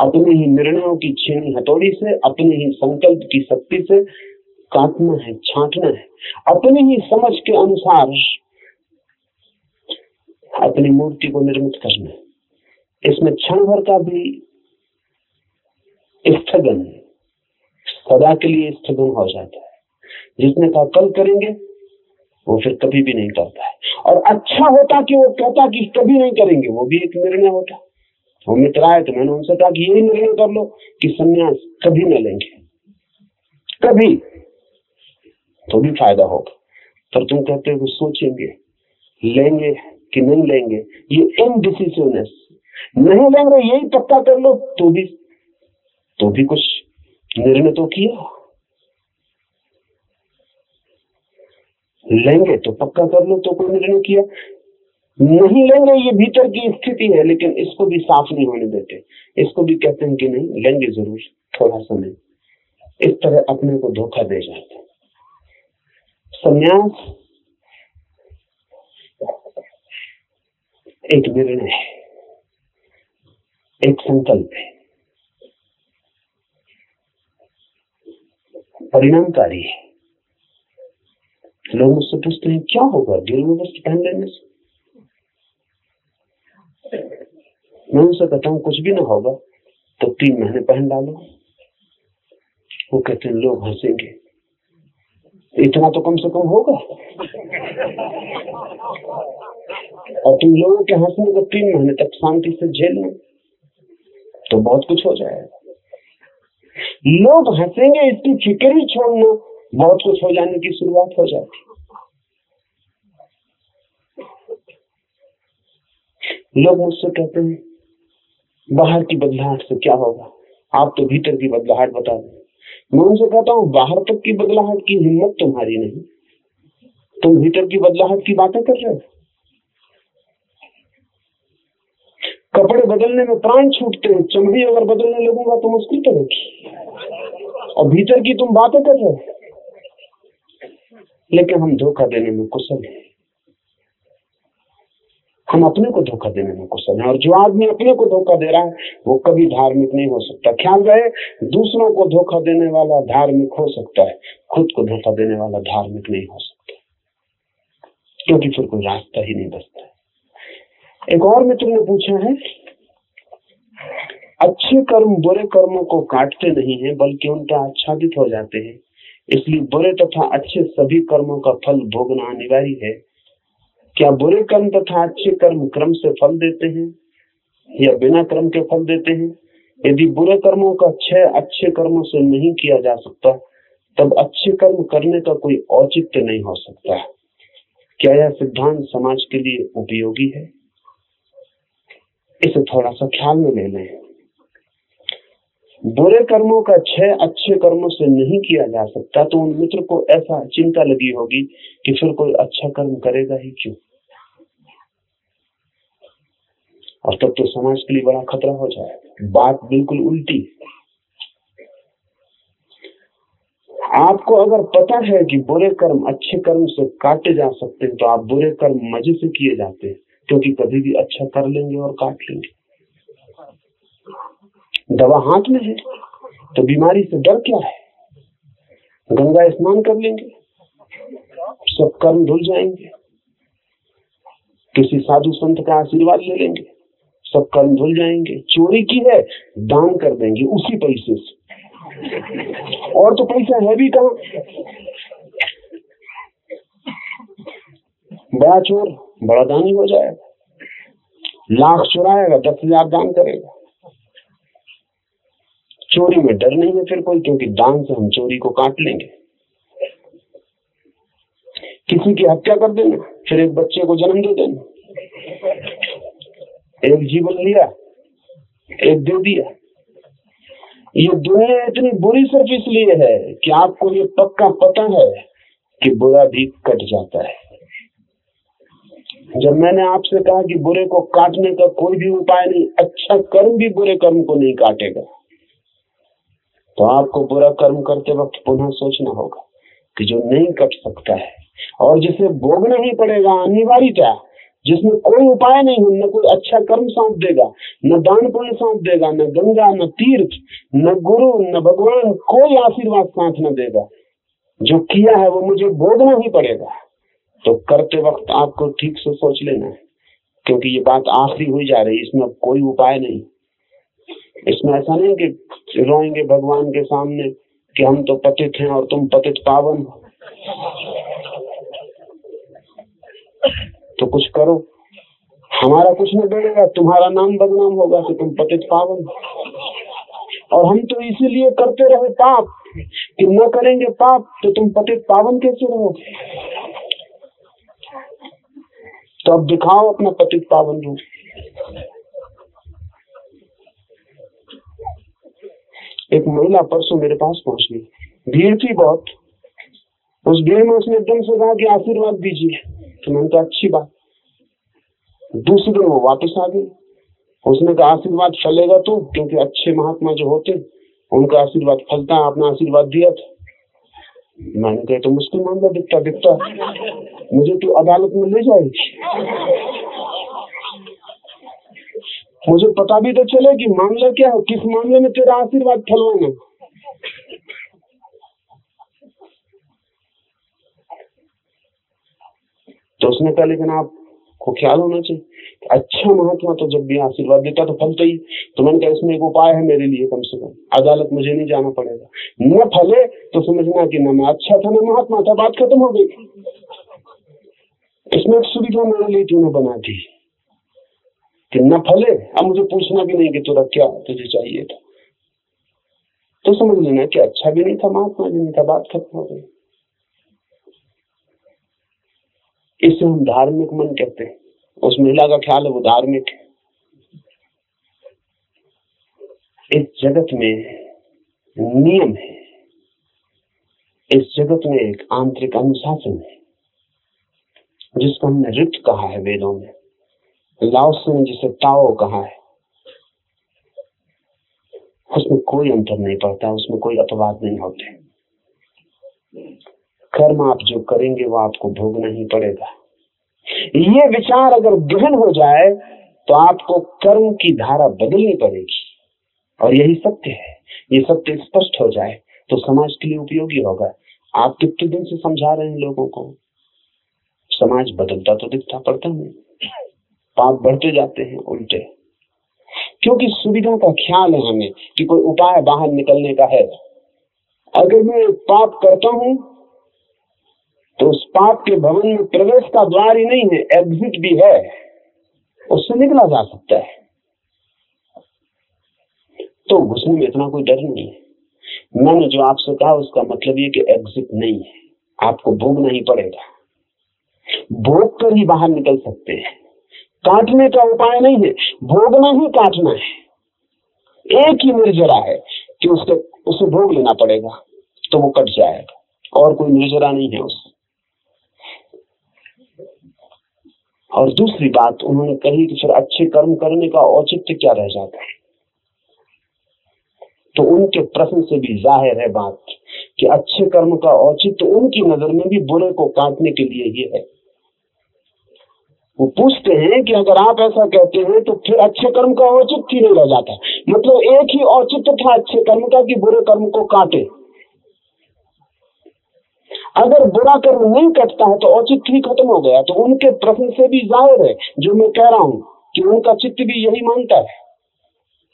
अपने ही निर्णयों की छेनी हथौड़ी से, अपने ही संकल्प की शक्ति से काटना है, छांटना है। अपनी ही समझ के अनुसार अपनी मूर्ति को निर्मित करना है। इसमें क्षण भर का भी स्थगन, सदा के लिए स्थगन हो जाता है। जिसने कहा, कल करेंगे, वो फिर कभी भी नहीं करता है। और अच्छा होता कि वो कहता कि कभी नहीं करेंगे, वो भी एक निर्णय होता। वो मित्र आए तो मैंने उनसे कहा कि यही निर्णय कर लो कि संन्यास कभी न लेंगे। कभी। तो भी फ़ायदा होगा। पर तुम कहते हो सोचेंगे, लेंगे कि नहीं लेंगे, ये इनडिसिसिवनेस नहीं लेंगे यही पक्का कर लो तो भी तो भी कुछ निर्णय तो किया। लेंगे तो पक्का कर लो तो कोई निर्णय किया। नहीं लेंगे ये भीतर की स्थिति है, लेकिन इसको भी साफ़ नहीं होने देते। इसको भी कहते हैं कि नहीं, लेंगे ज़रूर, थोड़ा समय। इस तरह अपने को धोखा दे जाते संन्यास एक निर्णय है एक संकल्प है परिणामकारी है लोग मुझसे पूछते हैं, क्या होगा? दिल में वस्त्र पहन लेने से मैं उनसे कहता हूँ, कुछ भी ना होगा तो तीन महीने पहन डालो। वो कहते हैं, लोग हंसेंगे। इतना तो कम से कम होगा। और तुम लोगों के हंसने को तीन महीने तक शांति से झेल लो तो बहुत कुछ हो जाएगा। लोग हंसेंगे इसकी फ़िक्र ही छोड़ना बहुत कुछ हो जाने की शुरुआत हो जाती। लोग मुझसे कहते हैं, बाहर की बदलाहट से क्या होगा? आप तो भीतर की बदलाहट बता दें। मैं उनसे कहता हूँ बाहर तक की बदलाहट की हिम्मत तुम्हारी नहीं। तुम भीतर की बदलाहट की बातें कर रहे हो। कपड़े बदलने में प्राण छूटते हैं, चमड़ी अगर बदलने लगूँगा तो मुश्किल पड़ेगी और भीतर की तुम बातें कर रहे हो। लेकिन हम धोखा देने में कुशल हैं। हम अपने को धोखा देने में कुशल हैं और जो आदमी अपने को धोखा दे रहा है, वो कभी धार्मिक नहीं हो सकता। ख्याल रहे, दूसरों को धोखा देने वाला धार्मिक हो सकता है, खुद को धोखा देने वाला धार्मिक नहीं हो सकता। क्योंकि फिर कोई रास्ता ही नहीं बचता एक और मित्र ने पूछा है, अच्छे कर्म बुरे कर्मों को काटते नहीं है, बल्कि उनका आच्छादित हो जाते हैं, इसलिए बुरे तथा अच्छे सभी कर्मों का फल भोगना अनिवार्य है। क्या बुरे कर्म तथा अच्छे कर्म क्रम से फल देते हैं या बिना क्रम के फल देते हैं? यदि बुरे कर्मों का क्षय अच्छे कर्मों से नहीं किया जा सकता, तब अच्छे कर्म करने का कोई औचित्य नहीं हो सकता। क्या यह सिद्धांत समाज के लिए उपयोगी है? इसे थोड़ा सा ख्याल में ले लें। बुरे कर्मों का क्षय अच्छे कर्मों से नहीं किया जा सकता तो उन मित्र को ऐसा चिंता लगी होगी कि फिर कोई अच्छा कर्म करेगा ही क्यों? और तब तो समाज के लिए बड़ा खतरा हो जाए बात बिल्कुल उल्टी। आपको अगर पता है कि बुरे कर्म अच्छे कर्म से काटे जा सकते हैं तो आप बुरे कर्म मज़े से किए जाते हैं, क्योंकि कभी भी अच्छा कर लेंगे और काट लेंगे। दवा हाथ में है तो बीमारी से डर क्या है? गंगा स्नान कर लेंगे, सब कर्म धुल जाएँगे। किसी साधु संत का आशीर्वाद ले लेंगे। सब कर्म धुल जाएँगे, चोरी की है, दान कर देंगे, उसी पैसे से। और तो पैसा है भी कहा? बड़ा चोर, बड़ा दानी हो जाएगा। लाख चुराएगा, दस हज़ार दान करेगा। चोरी में डर नहीं है फिर कोई, क्योंकि दान से हम चोरी को काट लेंगे। किसी की हत्या कर देना, फिर एक बच्चे को जन्म दे देना। एक जीवन लिया, एक दे दिया। ये दुनिया इतनी बुरी सिर्फ़ इसलिए है कि आपको ये पक्का पता है कि बुरा भी कट जाता है। जब मैंने आपसे कहा कि बुरे को काटने का कोई भी उपाय नहीं अच्छा कर्म भी बुरे कर्म को नहीं काटेगा तो आपको बुरा कर्म करते वक्त पुनः सोचना होगा कि जो नहीं कट सकता है, और जिसे भोगना ही पड़ेगा, अनिवार्यता जिसमें कोई उपाय नहीं है न कोई अच्छा कर्म सौंप देगा, न दान पुण्य सौंप देगा, न गंगा, न तीर्थ, न गुरु, न भगवान, कोई आशीर्वाद साथ न देगा। जो किया है, वो मुझे भोगना ही पड़ेगा। तो करते वक्त आपको ठीक से सोच लेना है, क्योंकि ये बात आखिरी हुई जा रही है, इसमें कोई उपाय नहीं। इसमें ऐसा नहीं कि रोएँगे भगवान के सामने कि हम तो पतित हैं और तुम पतित पावन हो। तो कुछ करो। हमारा कुछ न बढ़ेगा तुम्हारा नाम बदनाम होगा कि तुम पतित पावन। और हम तो इसीलिए करते रहे पाप, कि न करेंगे पाप तो तुम पतित पावन कैसे रहोगे तो अब दिखाओ अपना पतित पावन रूप। एक महिला परसों मेरे पास पहुँच। गई भीड़ थी बहुत। उस भीड़ में उसने एकदम से कहा कि आशीर्वाद दीजिए। तो मैंने कहा, अच्छी बात। दूसरे दिन वो वापस आ गई। उसने कहा, आशीर्वाद फलेगा तो क्योंकि अच्छे महात्मा जो होते उनका आशीर्वाद फलता है, आपने आशीर्वाद दिया था। मैंने कहा तो मुश्किल मामला, दिखता दिखता। मुझे तो अदालत में ले जाएगी। मुझे पता भी तो चले कि मामला क्या है, किस मामले में तेरा आशीर्वाद फलवाना तो उसने कहा, लेकिन आप को ख्याल होना चाहिए अच्छा महात्मा तो जब भी आशीर्वाद देता तो फलता ही तो मैंने कहा, इसमें एक उपाय है मेरे लिए कम से कम। अदालत मुझे नहीं जाना पड़ेगा। न फले तो समझना कि न मैं अच्छा था, न महात्मा था। बात खत्म हो गई। इसमें एक सुविधा मेरे लिए तूने बना दी। कि न फले, अब मुझे पूछना भी नहीं कि तुरा क्या तुझे चाहिए था। तो समझ लेना कि अच्छा भी नहीं था, महात्मा जी नहीं था। बात खत्म हो गई। इसे हम धार्मिक मन कहते हैं। उस महिला का ख्याल है, वो धार्मिक इस जगत में नियम है। इस जगत में एक आंतरिक अनुशासन है, जिसको हमने रित कहा है वेदों में। लाओस ने जिसे ताओ कहा है। उसमें कोई अंतर नहीं पड़ता, उसमें कोई अपवाद नहीं होते। कर्म आप जो करेंगे वो आपको भोगना ही पड़ेगा। ये विचार अगर गहन हो जाए तो आपको कर्म की धारा बदलनी पड़ेगी। और यही सत्य है। ये सत्य स्पष्ट हो जाए तो समाज के लिए उपयोगी होगा। आप कितने दिन से समझा रहे हैं लोगों को? समाज बदलता तो दिखता पड़ता नहीं पाप बढ़ते जाते हैं उल्टे। क्योंकि सुविधा का ख्याल है हमें कि कोई उपाय बाहर निकलने का है। अगर मैं पाप करता हूँ पाप के भवन में प्रवेश का द्वार ही नहीं है एग्जिट भी है। उससे निकला जा सकता है। तो घुसने में इतना कोई डर नहीं है। मैंने जो आपसे कहा, उसका मतलब ये कि एग्जिट नहीं है। आपको भोगना ही पड़ेगा। भोग कर ही बाहर निकल सकते हैं। काटने का उपाय नहीं है। भोगना ही काटना है। एक ही निर्जरा है कि उसके, उसे भोग लेना पड़ेगा तो वो कट जाएगा। और कोई निर्जरा नहीं है उससे और दूसरी बात, उन्होंने कही कि फिर अच्छे कर्म करने का औचित्य क्या रह जाता है? तो उनके प्रश्न से भी ज़ाहिर है बात कि अच्छे कर्म का औचित्य उनकी नज़र में भी बुरे को काटने के लिए ही है। वो पूछते हैं कि अगर आप ऐसा कहते हैं तो फिर अच्छे कर्म का औचित्य नहीं रह जाता। मतलब एक ही औचित्य था अच्छे कर्म का कि बुरे कर्म को काटे। अगर बुरा कर्म नहीं कटता है तो औचित्य ही खत्म हो गया। तो उनके प्रश्न से भी ज़ाहिर है, जो मैं कह रहा हूँ, कि उनका चित्त भी यही मानता है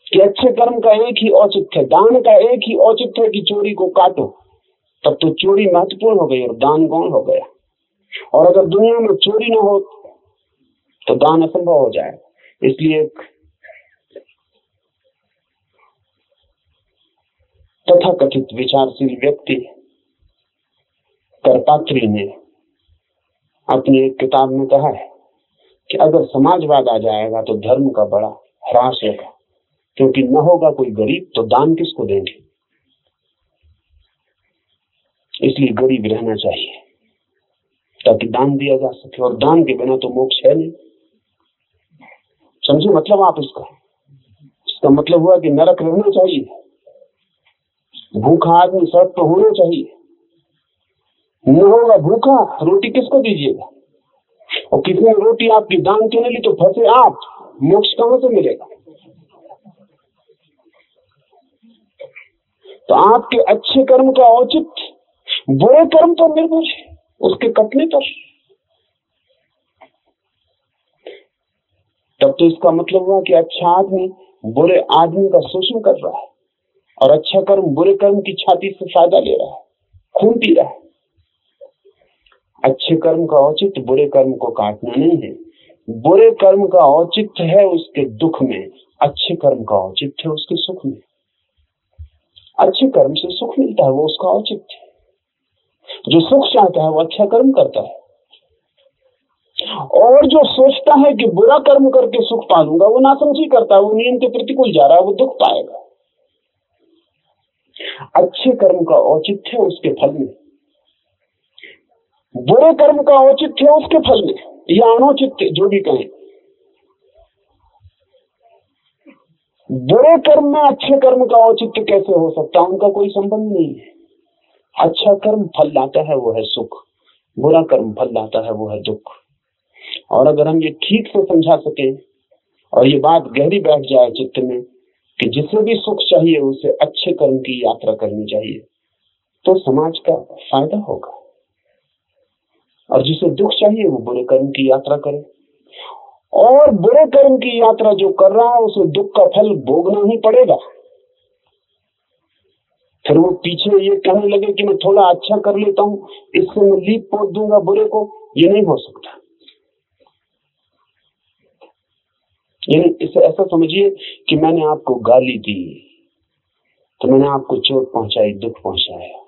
कि अच्छे कर्म का एक ही औचित्य है। दान का एक ही औचित्य है कि चोरी को काटो। तब तो चोरी महत्वपूर्ण हो गई और दान गौण हो गया। और अगर दुनिया में चोरी ना हो तो दान असंभव हो जाए। इसलिए तथा कथित विचारशील व्यक्ति करपात्री ने अपनी एक किताब में कहा है कि अगर समाजवाद आ जाएगा तो धर्म का बड़ा ह्रास होगा, क्योंकि न होगा कोई गरीब तो दान किसको देंगे? इसलिए गरीब रहना चाहिए, ताकि दान दिया जा सके, और दान के बिना तो मोक्ष है नहीं। समझे मतलब आप इसका? इसका मतलब हुआ कि नरक रहना चाहिए, भूखा आदमी सड़क पर होना चाहिए न होगा, भूखा, रोटी किसको दीजिएगा? और कितनी रोटी आपकी दान के लिए तो फंसे आप, मोक्ष कहाँ से मिलेगा? तो आपके अच्छे कर्म का औचित, बुरे कर्म पर निर्भर है, उसके कटने पर। तब तो इसका मतलब हुआ कि अच्छा आदमी बुरे आदमी का शोषण कर रहा है, और अच्छा कर्म बुरे कर्म की छाती से फ़ायदा ले रहा है खून पी रहा है। अच्छे कर्म का औचित्य बुरे कर्म को काटना नहीं है। बुरे कर्म का औचित्य है उसके दुख में। अच्छे कर्म का औचित्य है उसके सुख में। अच्छे कर्म से सुख मिलता है, वो उसका औचित्य जो सुख चाहता है, वो अच्छा कर्म करता है। और जो सोचता है कि बुरा कर्म करके सुख पालूँगा, वो नासमझी करता है, वो नियम के प्रतिकूल जा रहा है, वो दुख पाएगा। अच्छे कर्म का औचित्य है उसके फल में। बुरे कर्म का औचित्य है उसके फल में, या अनौचित्य, जो भी कहें। बुरे कर्म में अच्छे कर्म का औचित्य कैसे हो सकता है? उनका कोई संबंध नहीं है। अच्छा कर्म फल लाता है, वो है सुख। बुरा कर्म फल लाता है, वो है दुख। और अगर हम ये ठीक से समझा सके, और ये बात गहरी बैठ जाए चित्त में, कि जिसे भी सुख चाहिए, उसे अच्छे कर्म की यात्रा करनी चाहिए तो समाज का फ़ायदा होगा। और जिसे दुख चाहिए, वो बुरे कर्म की यात्रा करे। और बुरे कर्म की यात्रा जो कर रहा है, उसे दुख का फल भोगना ही पड़ेगा। फिर वो पीछे ये कहने लगे कि मैं थोड़ा अच्छा कर लेता हूँ, इससे मैं लीप पोत दूँगा बुरे को। ये नहीं हो सकता। यानी इसे ऐसा समझिए कि मैंने आपको गाली दी तो मैंने आपको चोट पहुंचाई, दुख पहुँचाया।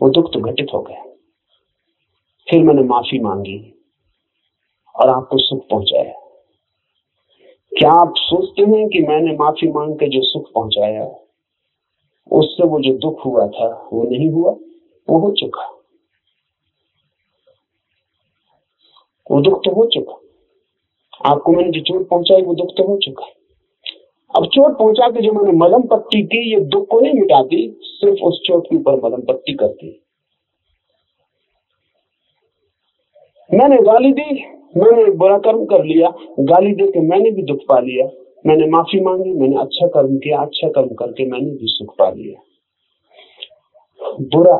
वो दुख तो घटित हो गया। फिर मैंने माफ़ी मांगी और आपको सुख पहुँचाया। क्या आप सोचते हैं कि मैंने माफ़ी मांग के जो सुख पहुँचाया, उससे वो जो दुख हुआ था? वो नहीं हुआ, वो हो चुका। वो दुख तो हो चुका। आपको मैंने जो चोट पहुंचाई, वो दुख तो हो चुका। अब चोट पहुँचा के जो मैंने मलम पट्टी की, ये दुख को नहीं मिटाती, सिर्फ़ उस चोट के ऊपर मलम पट्टी करती। मैंने गाली दी, मैंने एक बुरा कर्म कर लिया, गाली दे के मैंने भी दुख पा लिया। मैंने माफ़ी मांगी, मैंने अच्छा कर्म किया अच्छा कर्म करके मैंने भी सुख पा लिया। बुरा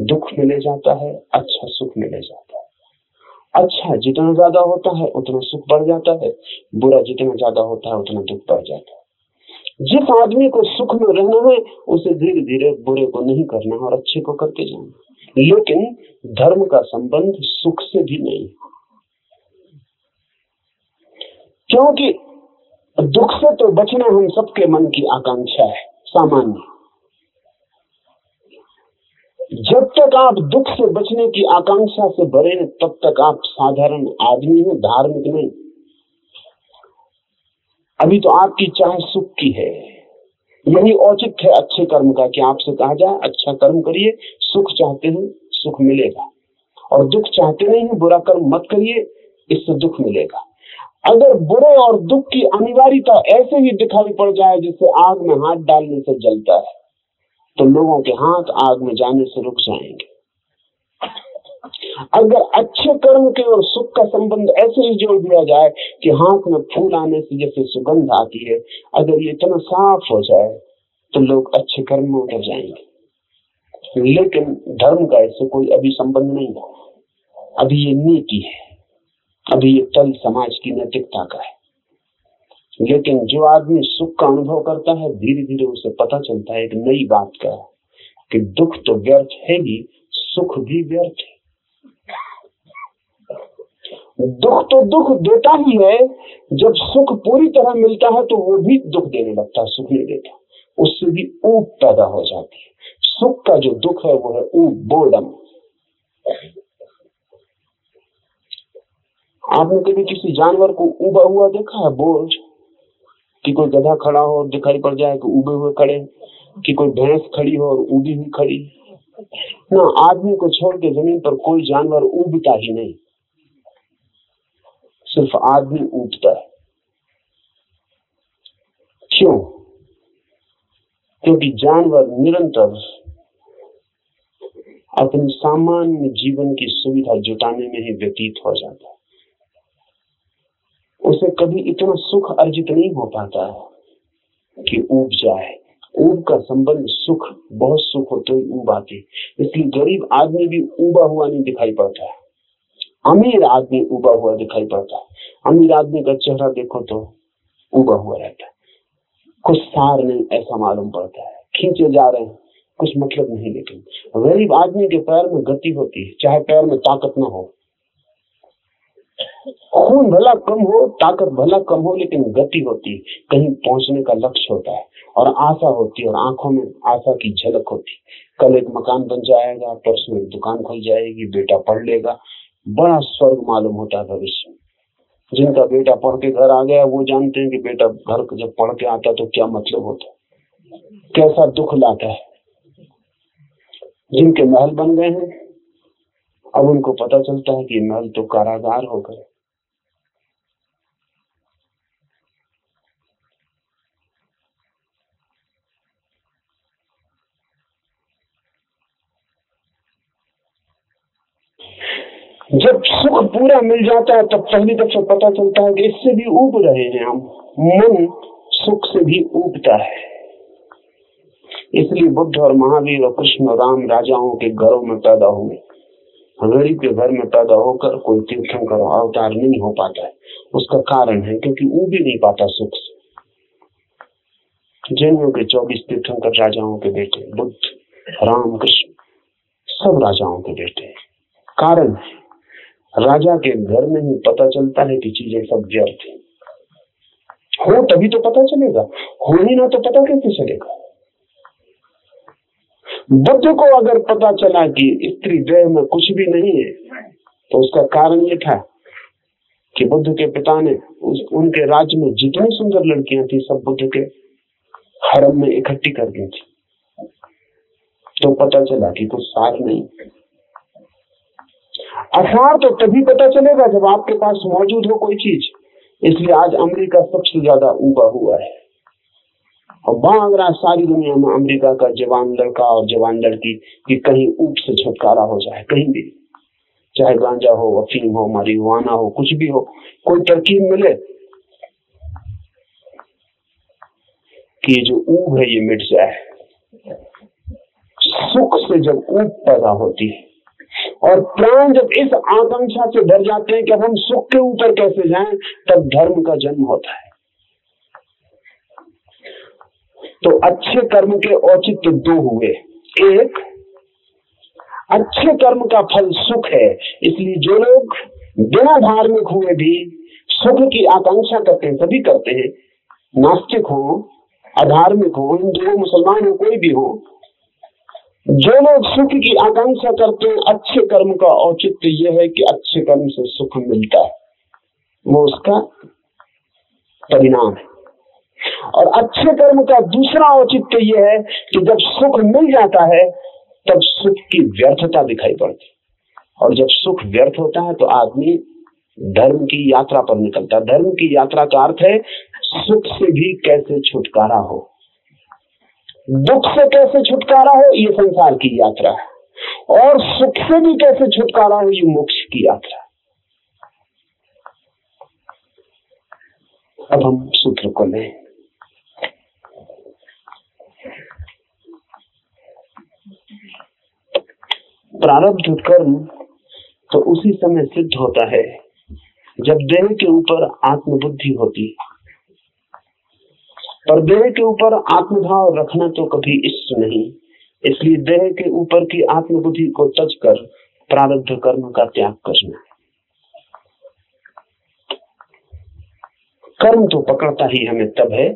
दुख मिले जाता है अच्छा सुख मिले जाता है। अच्छा जितना ज़्यादा होता है, उतना सुख बढ़ जाता है। बुरा जितना ज़्यादा होता है, उतना दुख बढ़ जाता है। जिस आदमी को सुख में रहना है, उसे धीरे धीरे बुरे को नहीं करना और अच्छे को करके जाना लेकिन धर्म का संबंध सुख से भी नहीं। क्योंकि दुख से तो बचना हम सबके मन की आकांक्षा है, सामान्य। जब तक आप दुख से बचने की आकांक्षा से भरे हैं, तब तक आप साधारण आदमी हैं, धार्मिक नहीं। अभी तो आपकी चाह सुख की है। यही औचित्य है अच्छे कर्म का कि आपसे कहा जाए अच्छा कर्म करिए, सुख चाहते हैं, सुख मिलेगा। और दुख चाहते नहीं है, बुरा कर्म मत करिए, इससे दुख मिलेगा। अगर बुरे और दुख की अनिवार्यता ऐसे ही दिखाई पड़ जाए जिससे आग में हाथ डालने से जलता है तो लोगों के हाथ आग में जाने से रुक जाएँगे। अगर अच्छे कर्म के और सुख का संबंध ऐसे ही जोड़ दिया जाए कि हाथ में फूल आने से जैसे सुगंध आती है, अगर ये इतना साफ़ हो जाए तो लोग अच्छे कर्म में उतर जाएँगे। लेकिन धर्म का इससे कोई अभी संबंध नहीं है। अभी ये नीति है। अभी ये तल समाज की नैतिकता का है। लेकिन जो आदमी सुख का अनुभव करता है धीरे धीरे उसे पता चलता है, एक नई बात का कि दुख तो व्यर्थ है ही, सुख भी व्यर्थ है। दुख तो दुख देता ही है। जब सुख पूरी तरह मिलता है तो वो भी दुख देने लगता है, सुख नहीं देता। उससे भी ऊप पैदा हो जाती है। सुख का जो दुख है वो है ऊप बोर्डम। आपने कभी किसी जानवर को उबा हुआ देखा है? बोझ कि कोई गधा खड़ा हो दिखाई पड़ जाए कि उबे हुए खड़े कि कोई भैंस खड़ी हो और उबी हुई खड़ी। ना, आदमी को छोड़ के ज़मीन पर कोई जानवर उबता ही नहीं। सिर्फ़ आदमी उठता है। क्यों? क्योंकि जानवर निरंतर अपने सामान्य जीवन की सुविधा जुटाने में ही व्यतीत हो जाता है। उसे कभी इतना सुख अर्जित नहीं हो पाता है कि ऊब जाए। ऊब का संबंध सुख, बहुत सुख हो तो ही ऊब आती इसलिए गरीब आदमी भी ऊबा हुआ नहीं दिखाई पड़ता है। अमीर आदमी उबा हुआ दिखाई पड़ता है। अमीर आदमी का चेहरा देखो तो उबा हुआ रहता है। कुछ सार नहीं, ऐसा मालूम पड़ता है। खींचे जा रहे हैं, कुछ मतलब नहीं, लेकिन गरीब आदमी के पैर में गति होती है, चाहे पैर में ताकत ना हो। खून भला कम हो, ताकत भला कम हो, लेकिन गति होती कहीं पहुँचने का लक्ष्य होता है, और आशा होती है, और आँखों में आशा की झलक होती कल एक मकान बन जाएगा, परसों एक दुकान खुल जाएगी, बेटा पढ़ लेगा बड़ा स्वर्ग मालूम होता है भविष्य में जिनका बेटा पढ़ के घर आ गया, वो जानते हैं कि बेटा घर जब पढ़ के आता तो क्या मतलब होता कैसा दुख लाता है? जिनके महल बन गए हैं, अब उनको पता चलता है कि महल तो कारागार हो गए जब सुख पूरा मिल जाता है, तब पहली दफ़ा पता चलता है कि इससे भी उब रहे हैं हम। मन सुख से भी उबता है। इसलिए बुद्ध और महावीर और कृष्ण राम राजाओं के घरों में पैदा हुए। गरीब के घर में पैदा होकर कोई तीर्थंकर अवतार नहीं हो पाता है। उसका कारण है क्योंकि वो भी नहीं पाता सुख से। जैनियों के चौबीस तीर्थंकर राजाओं के बेटे बुद्ध, राम, कृष्ण, सब राजाओं के बेटे। कारण राजा के घर में ही पता चलता है कि चीज़ें सब व्यर्थ है। हो, तभी तो पता चलेगा। हो ही ना तो पता कैसे चलेगा? बुद्ध को अगर पता चला कि स्त्री देह में कुछ भी नहीं है तो उसका कारण ये था कि बुद्ध के पिता ने उस, उनके राज्य में जितनी सुंदर लड़कियाँ थी, सब बुद्ध के हरम में इकट्ठी कर दी थी। तो पता चला कि कुछ सार नहीं। असार तो तभी पता चलेगा जब आपके पास मौजूद हो कोई चीज़। इसलिए आज अमेरिका सबसे ज़्यादा उबा हुआ है। और बाग रहा सारी दुनिया में अमेरिका का जवान लड़का और जवान लड़की की कहीं ऊप से छुटकारा हो जाए, कहीं भी। चाहे गांजा हो अफीम हो मारिवाना हो, कुछ भी हो, कोई तरकीब मिले कि जो ऊब है, ये मिट जाए। सुख से जब ऊब पैदा होती है और प्राण जब इस आकांक्षा से डर जाते हैं कि हम सुख के ऊपर कैसे जाएँ, तब धर्म का जन्म होता है। तो अच्छे कर्म के औचित्य दो हुए। एक, अच्छे कर्म का फल सुख है, इसलिए जो लोग बिना धार्मिक हुए भी सुख की आकांक्षा करते हैं, सभी करते हैं, नास्तिक हो, अधार्मिक हो, हिंदू मुसलमान हो, कोई भी हो जो लोग सुख की आकांक्षा करते हैं, अच्छे कर्म का औचित्य यह है कि अच्छे कर्म से सुख मिलता है। वो उसका परिणाम है। और अच्छे कर्म का दूसरा औचित्य यह है कि जब सुख मिल जाता है, तब सुख की व्यर्थता दिखाई पड़ती और जब सुख व्यर्थ होता है तो आदमी धर्म की यात्रा पर निकलता धर्म की यात्रा का अर्थ है, सुख से भी कैसे छुटकारा हो। दुख से कैसे छुटकारा हो, ये संसार की यात्रा है। और सुख से भी कैसे छुटकारा हो, ये मोक्ष की यात्रा अब हम सूत्र को लें। प्रारब्ध कर्म तो उसी समय सिद्ध होता है, जब देह के ऊपर आत्मबुद्धि होती पर देह के ऊपर आत्मभाव रखना तो कभी इष्ट नहीं। इसलिए देह के ऊपर की आत्मबुद्धि को तज कर प्रारब्ध कर्म का त्याग करना। कर्म तो पकड़ता ही हमें तब है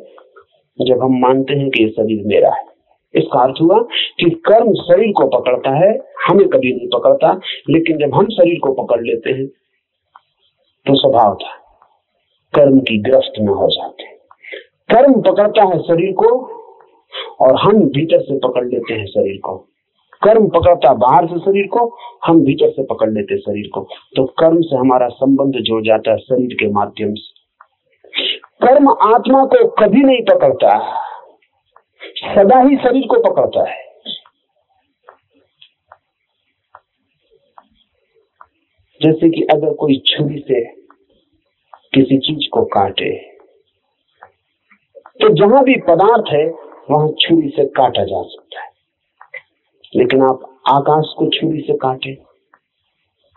जब हम मानते हैं कि शरीर मेरा है। इसका अर्थ हुआ कि कर्म शरीर को पकड़ता है, हमें कभी नहीं पकड़ता, लेकिन जब हम शरीर को पकड़ लेते हैं तो स्वभाव था, कर्म की गिरफ्त में हो जाते। कर्म पकड़ता है शरीर को और हम भीतर से पकड़ लेते हैं शरीर को। कर्म पकड़ता बाहर से शरीर को, हम भीतर से पकड़ लेते हैं शरीर को। तो कर्म से हमारा संबंध जुड़ जाता है शरीर के माध्यम से। कर्म आत्मा को कभी नहीं पकड़ता, सदा ही शरीर को पकड़ता है। जैसे कि अगर कोई छुरी से किसी चीज़ को काटे तो जहाँ भी पदार्थ है, वहाँ छुरी से काटा जा सकता है। लेकिन आप आकाश को छुरी से काटे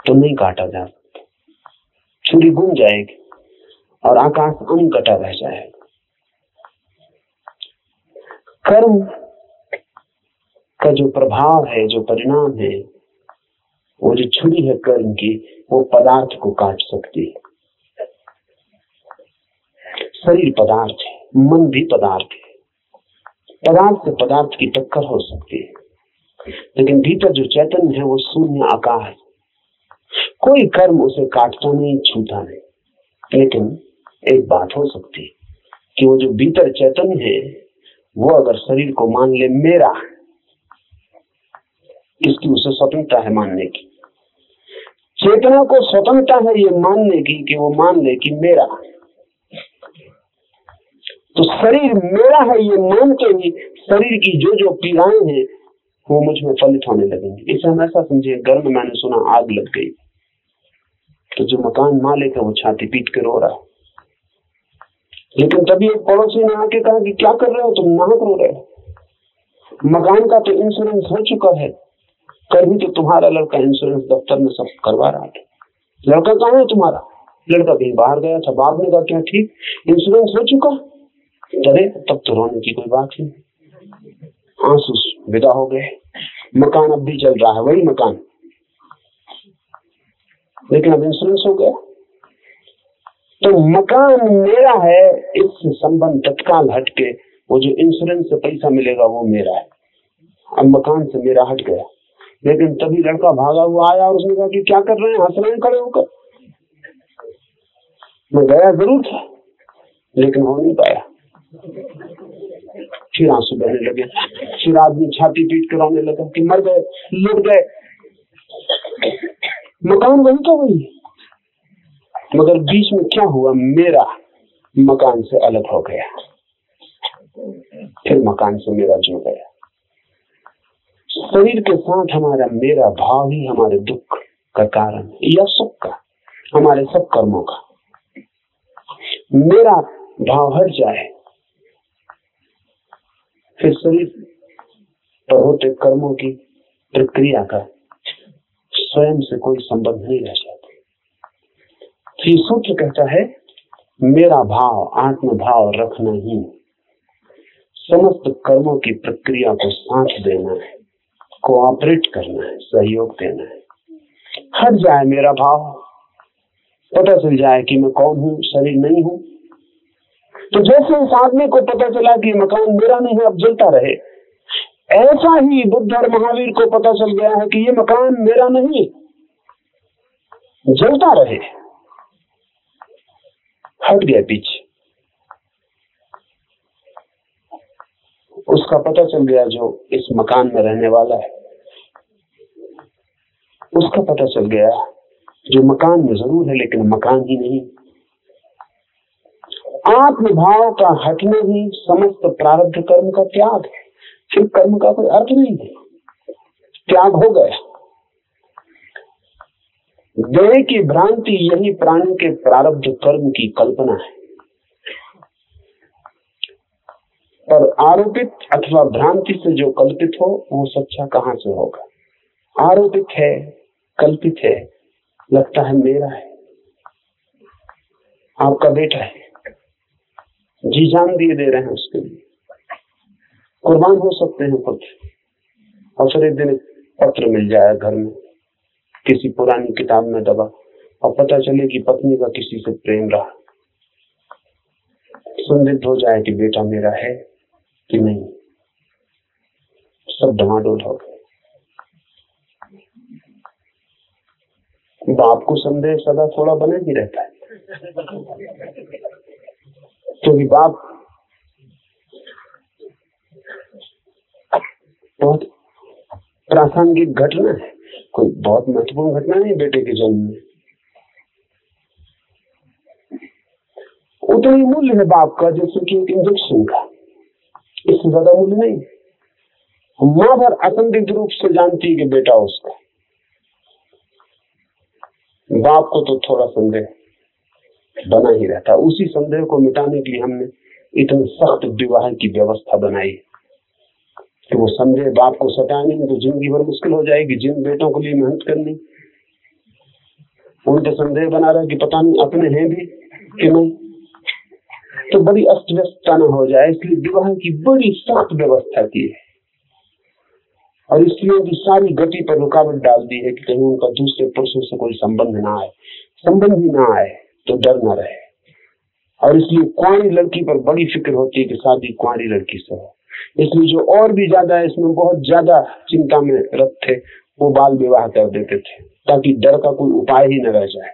तो नहीं काटा जा सकता। छुरी गुम जाएगी और आकाश अनकटा रह जाएगा। कर्म का जो प्रभाव है, जो परिणाम है, वो जो छुरी है कर्म की, वो पदार्थ को काट सकती है। शरीर पदार्थ है। मन भी पदार्थ है। पदार्थ से पदार्थ की टक्कर हो सकती है। लेकिन भीतर जो चैतन्य है, वो शून्य आकाश कोई कर्म उसे काटता नहीं, छूता नहीं। लेकिन एक बात हो सकती है कि वो जो भीतर चैतन्य है, वो अगर शरीर को मान ले मेरा इसकी उसे स्वतंत्रता है मानने की। चेतना को स्वतंत्रता है ये मानने की कि वो मान ले कि मेरा तो शरीर मेरा है, ये मान के ही? शरीर की जो जो पीड़ाएँ हैं, वो मुझमें फलित होने लगेंगे। इसे हम ऐसा समझे गर्म मैंने सुना, आग लग गई। तो जो मकान मालिक है, वो छाती पीट के रो रहा है। लेकिन तभी एक पड़ोसी ने आके कहा कि क्या कर रहे हो? तुम नाहक रो रहे हो। मकान का तो इंश्योरेंस हो चुका है। कल भी तो तुम्हारा लड़का इंश्योरेंस दफ्तर में सब करवा रहा था। लड़का कहाँ है तुम्हारा? लड़का कहीं बाहर गया था। बाप ने कहा, क्या ठीक? इंश्योरेंस हो चुका? अरे तब तो रोने की कोई बात नहीं। आँसू विदा हो गए। मकान अब भी चल रहा है, वही मकान। लेकिन अब इंश्योरेंस हो गया। तो मकान मेरा है इससे संबंध तत्काल हटके, वो जो इंश्योरेंस से पैसा मिलेगा, वो मेरा है। अब मकान से मेरा हट गया। लेकिन तभी लड़का भागा हुआ आया और उसने कहा कि क्या कर रहे हैं, हंस रहे खड़े होकर? मैं गया ज़रूर था, लेकिन हो नहीं पाया। फिर आँसू बहने लगे। फिर आदमी छाती पीट कर रोने लगा कि मर गए, लुट गए। मकान वही का वही। मगर बीच में क्या हुआ? मेरा मकान से अलग हो गया। फिर मकान से मेरा जुड़ गया। शरीर के साथ हमारा मेरा भाव ही हमारे दुख का कारण या सुख का हमारे सब कर्मों का। मेरा भाव हट जाए फिर शरीर होते कर्मों की प्रक्रिया का स्वयं से कोई संबंध नहीं रह जाता। तो सूत्र कहता है, मेरा भाव आत्म भाव रखना ही समस्त कर्मों की प्रक्रिया को साथ देना है कोऑपरेट करना है, सहयोग देना है। हट जाए मेरा भाव, पता चल जाए कि मैं कौन हूँ, शरीर नहीं हूँ। तो जैसे इस आदमी को पता चला कि मकान मेरा नहीं है, अब जलता रहे। ऐसा ही बुद्ध और महावीर को पता चल गया है कि ये मकान मेरा नहीं, जलता रहे। हट गया पीछे। उसका पता चल गया जो इस मकान में रहने वाला है। उसका पता चल गया जो मकान में ज़रूर है, लेकिन मकान ही नहीं। आत्मभाव का हटने ही समस्त प्रारब्ध कर्म का त्याग है। फिर कर्म का कोई अर्थ नहीं है। त्याग हो गया। देह की भ्रांति यही प्राणी के प्रारब्ध कर्म की कल्पना है। पर आरोपित अथवा भ्रांति से जो कल्पित हो, वो सच्चा कहाँ से होगा? आरोपित है, कल्पित है, लगता है मेरा है। आपका बेटा है। जी जान दिए दे रहे हैं उसके लिए। कुर्बान हो सकते हैं पुत्र और फिर एक दिन पत्र मिल जाए घर में, किसी पुरानी किताब में दबा, और पता चले कि पत्नी का किसी से प्रेम रहा। संदिग्ध हो जाए कि बेटा मेरा है कि नहीं। सब डमाडोल हो गए। बाप को संदेह सदा थोड़ा बने ही रहता है। क्योंकि बाप बहुत प्रासंगिक घटना है। कोई बहुत महत्वपूर्ण घटना नहीं बेटे के जन्म में। उतना ही मूल्य है बाप का, जैसे कि एक इंजेक्शन का। इससे ज़्यादा मूल्य नहीं। माँ भर असंदिग्ध रूप से जानती है कि बेटा उसका। बाप को तो थोड़ा संदेह। बना ही रहता। उसी संदेह को मिटाने के लिए हमने इतनी सख्त विवाह की व्यवस्था बनाई। कि वो संदेह बाप को सताए में तो ज़िंदगी भर मुश्किल हो जाएगी, जिन बेटों के लिए मेहनत करनी। उनके संदेह बना रहे कि पता नहीं अपने हैं भी कि नहीं। तो बड़ी अस्त व्यस्तता न हो जाए, इसलिए विवाह की बड़ी सख्त व्यवस्था की है। और इसलिए उनकी सारी गति पर रुकावट डाल दी है कि कहीं उनका दूसरे पुरुषों से कोई संबंध ना आए। संबंध ही ना आए। तो डर ना रहे। और इसलिए कुआरी लड़की पर बड़ी फ़िक्र होती है कि शादी कुआरी लड़की से हो। इसलिए जो और भी ज़्यादा इसमें बहुत ज़्यादा चिंता में रख थे, वो बाल विवाह कर देते थे, ताकि डर का कोई उपाय ही न रह जाए।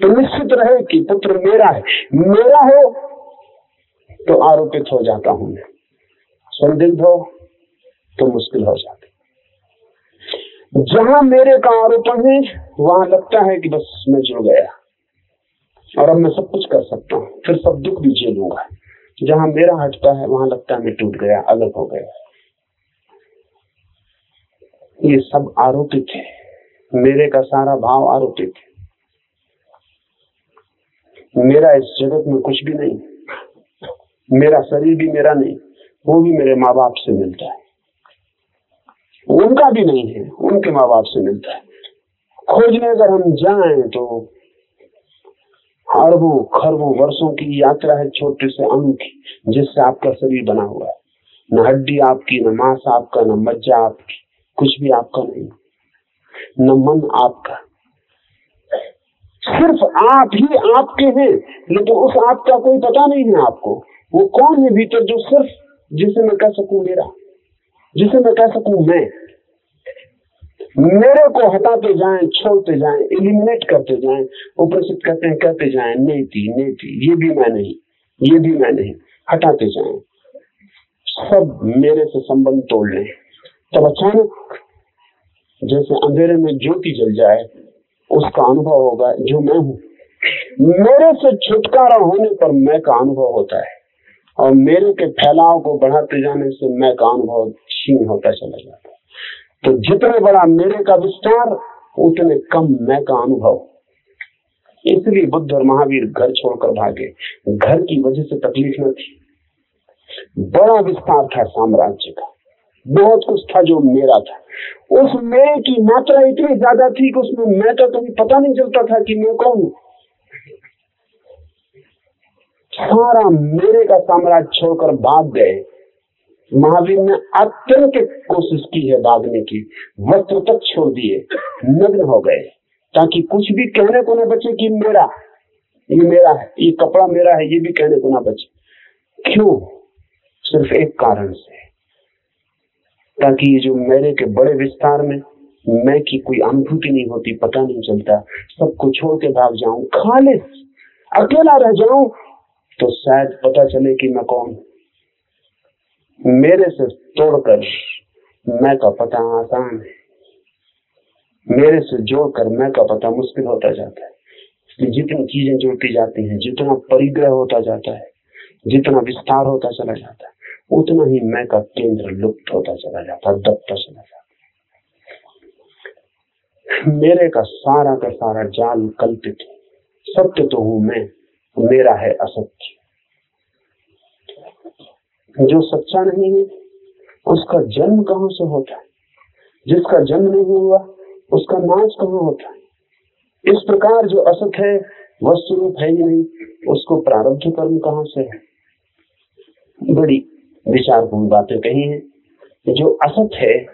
तो निश्चित रहे कि पुत्र मेरा है, मेरा हो तो आरोपित हो जाता हूँ मैं। संदिग्ध हो तो मुश्किल हो जाती। जहाँ मेरे का आरोपण है वहाँ लगता है कि बस मैं जुड़ गया। और अब मैं सब कुछ कर सकता हूँ। फिर सब दुख भी झेलूँगा जहाँ मेरा हटता है, वहाँ लगता है मैं टूट गया, अलग हो गया। ये सब आरोपित है। मेरे का सारा भाव आरोपित है। मेरा इस जगत में कुछ भी नहीं। मेरा शरीर भी मेरा नहीं, वो भी मेरे माँ बाप से मिलता है। उनका भी नहीं है, उनके माँ बाप से मिलता है। खोजने अगर हम जाएँ तो अरबों, खरबों वर्षों की यात्रा है छोटे से अणु की, जिससे आपका शरीर बना हुआ है। न हड्डी आपकी, न मांस आपका, न मज्जा आपकी, कुछ भी आपका नहीं। न मन आपका। सिर्फ़ आप ही आपके हैं लेकिन उस आपका कोई पता नहीं है आपको। वो कौन है भीतर जो सिर्फ़, जिसे मैं कह सकू मेरा, जिसे मैं कह सकू मैं? मेरे को हटाते जाएँ, छोड़ते जाएँ एलिमिनेट करते जाएँ उपरिचित कहते हैं कहते जाएँ, नहीं थी नहीं थी, ये भी मैं नहीं, ये भी मैं नहीं, हटाते जाएँ। सब मेरे से संबंध तोड़ लें। तब अचानक जैसे अंधेरे में ज्योति जल जाए, उसका अनुभव होगा, जो मैं हूँ। मेरे से छुटकारा होने पर मैं का अनुभव होता है, और मेरे के फैलाव को बढ़ाते जाने से मैं का अनुभव क्षीण होता चला जाता है। तो जितने बड़ा मेरे का विस्तार, उतने कम मैं का अनुभव। इसलिए बुद्ध और महावीर घर छोड़कर भागे। घर की वजह से तकलीफ़ न थी। बड़ा विस्तार था साम्राज्य का। बहुत कुछ था जो मेरा था। उस मैं की मात्रा इतनी ज़्यादा थी कि उसमें मैं तो कभी पता नहीं चलता था कि मैं कौन। सारा मेरे का साम्राज्य छोड़कर भाग गए। महावीर ने अत्यंत कोशिश की है भागने की। वस्त्र तक छोड़ दिए, नग्न हो गए, ताकि कुछ भी कहने को ना बचे कि मेरा, ये मेरा है, ये कपड़ा मेरा है, ये भी कहने को ना बचे। क्यों? सिर्फ़ एक कारण से। ताकि ये जो मेरे के बड़े विस्तार में मैं की कोई अनुभूति नहीं होती, पता नहीं चलता, सबको छोड़ के भाग जाऊँ, खालिस, अकेला रह जाऊँ तो शायद पता चले कि मैं कौन मेरे से तोड़कर मैं का पता आसान है। मेरे से जोड़कर मैं का पता मुश्किल होता जाता है। इसलिए जितनी चीज़ें जुड़ती जाती हैं, जितना परिग्रह होता जाता है, जितना विस्तार होता चला जाता है, उतना ही मैं का केंद्र लुप्त होता चला जाता है, दबता चला जाता मेरे का सारा का सारा जाल कल्पित है। सत्य तो हूँ मैं, मेरा है असत्य। जो सच्चा नहीं है, उसका जन्म कहाँ से होता है? जिसका जन्म नहीं हुआ, उसका नाच कहाँ होता है? इस प्रकार जो असत है वस्तु रूप है ही नहीं, उसको प्रारब्ध कर्म कहाँ से है? बड़ी विचारपूर्ण बातें कही हैं जो असत है,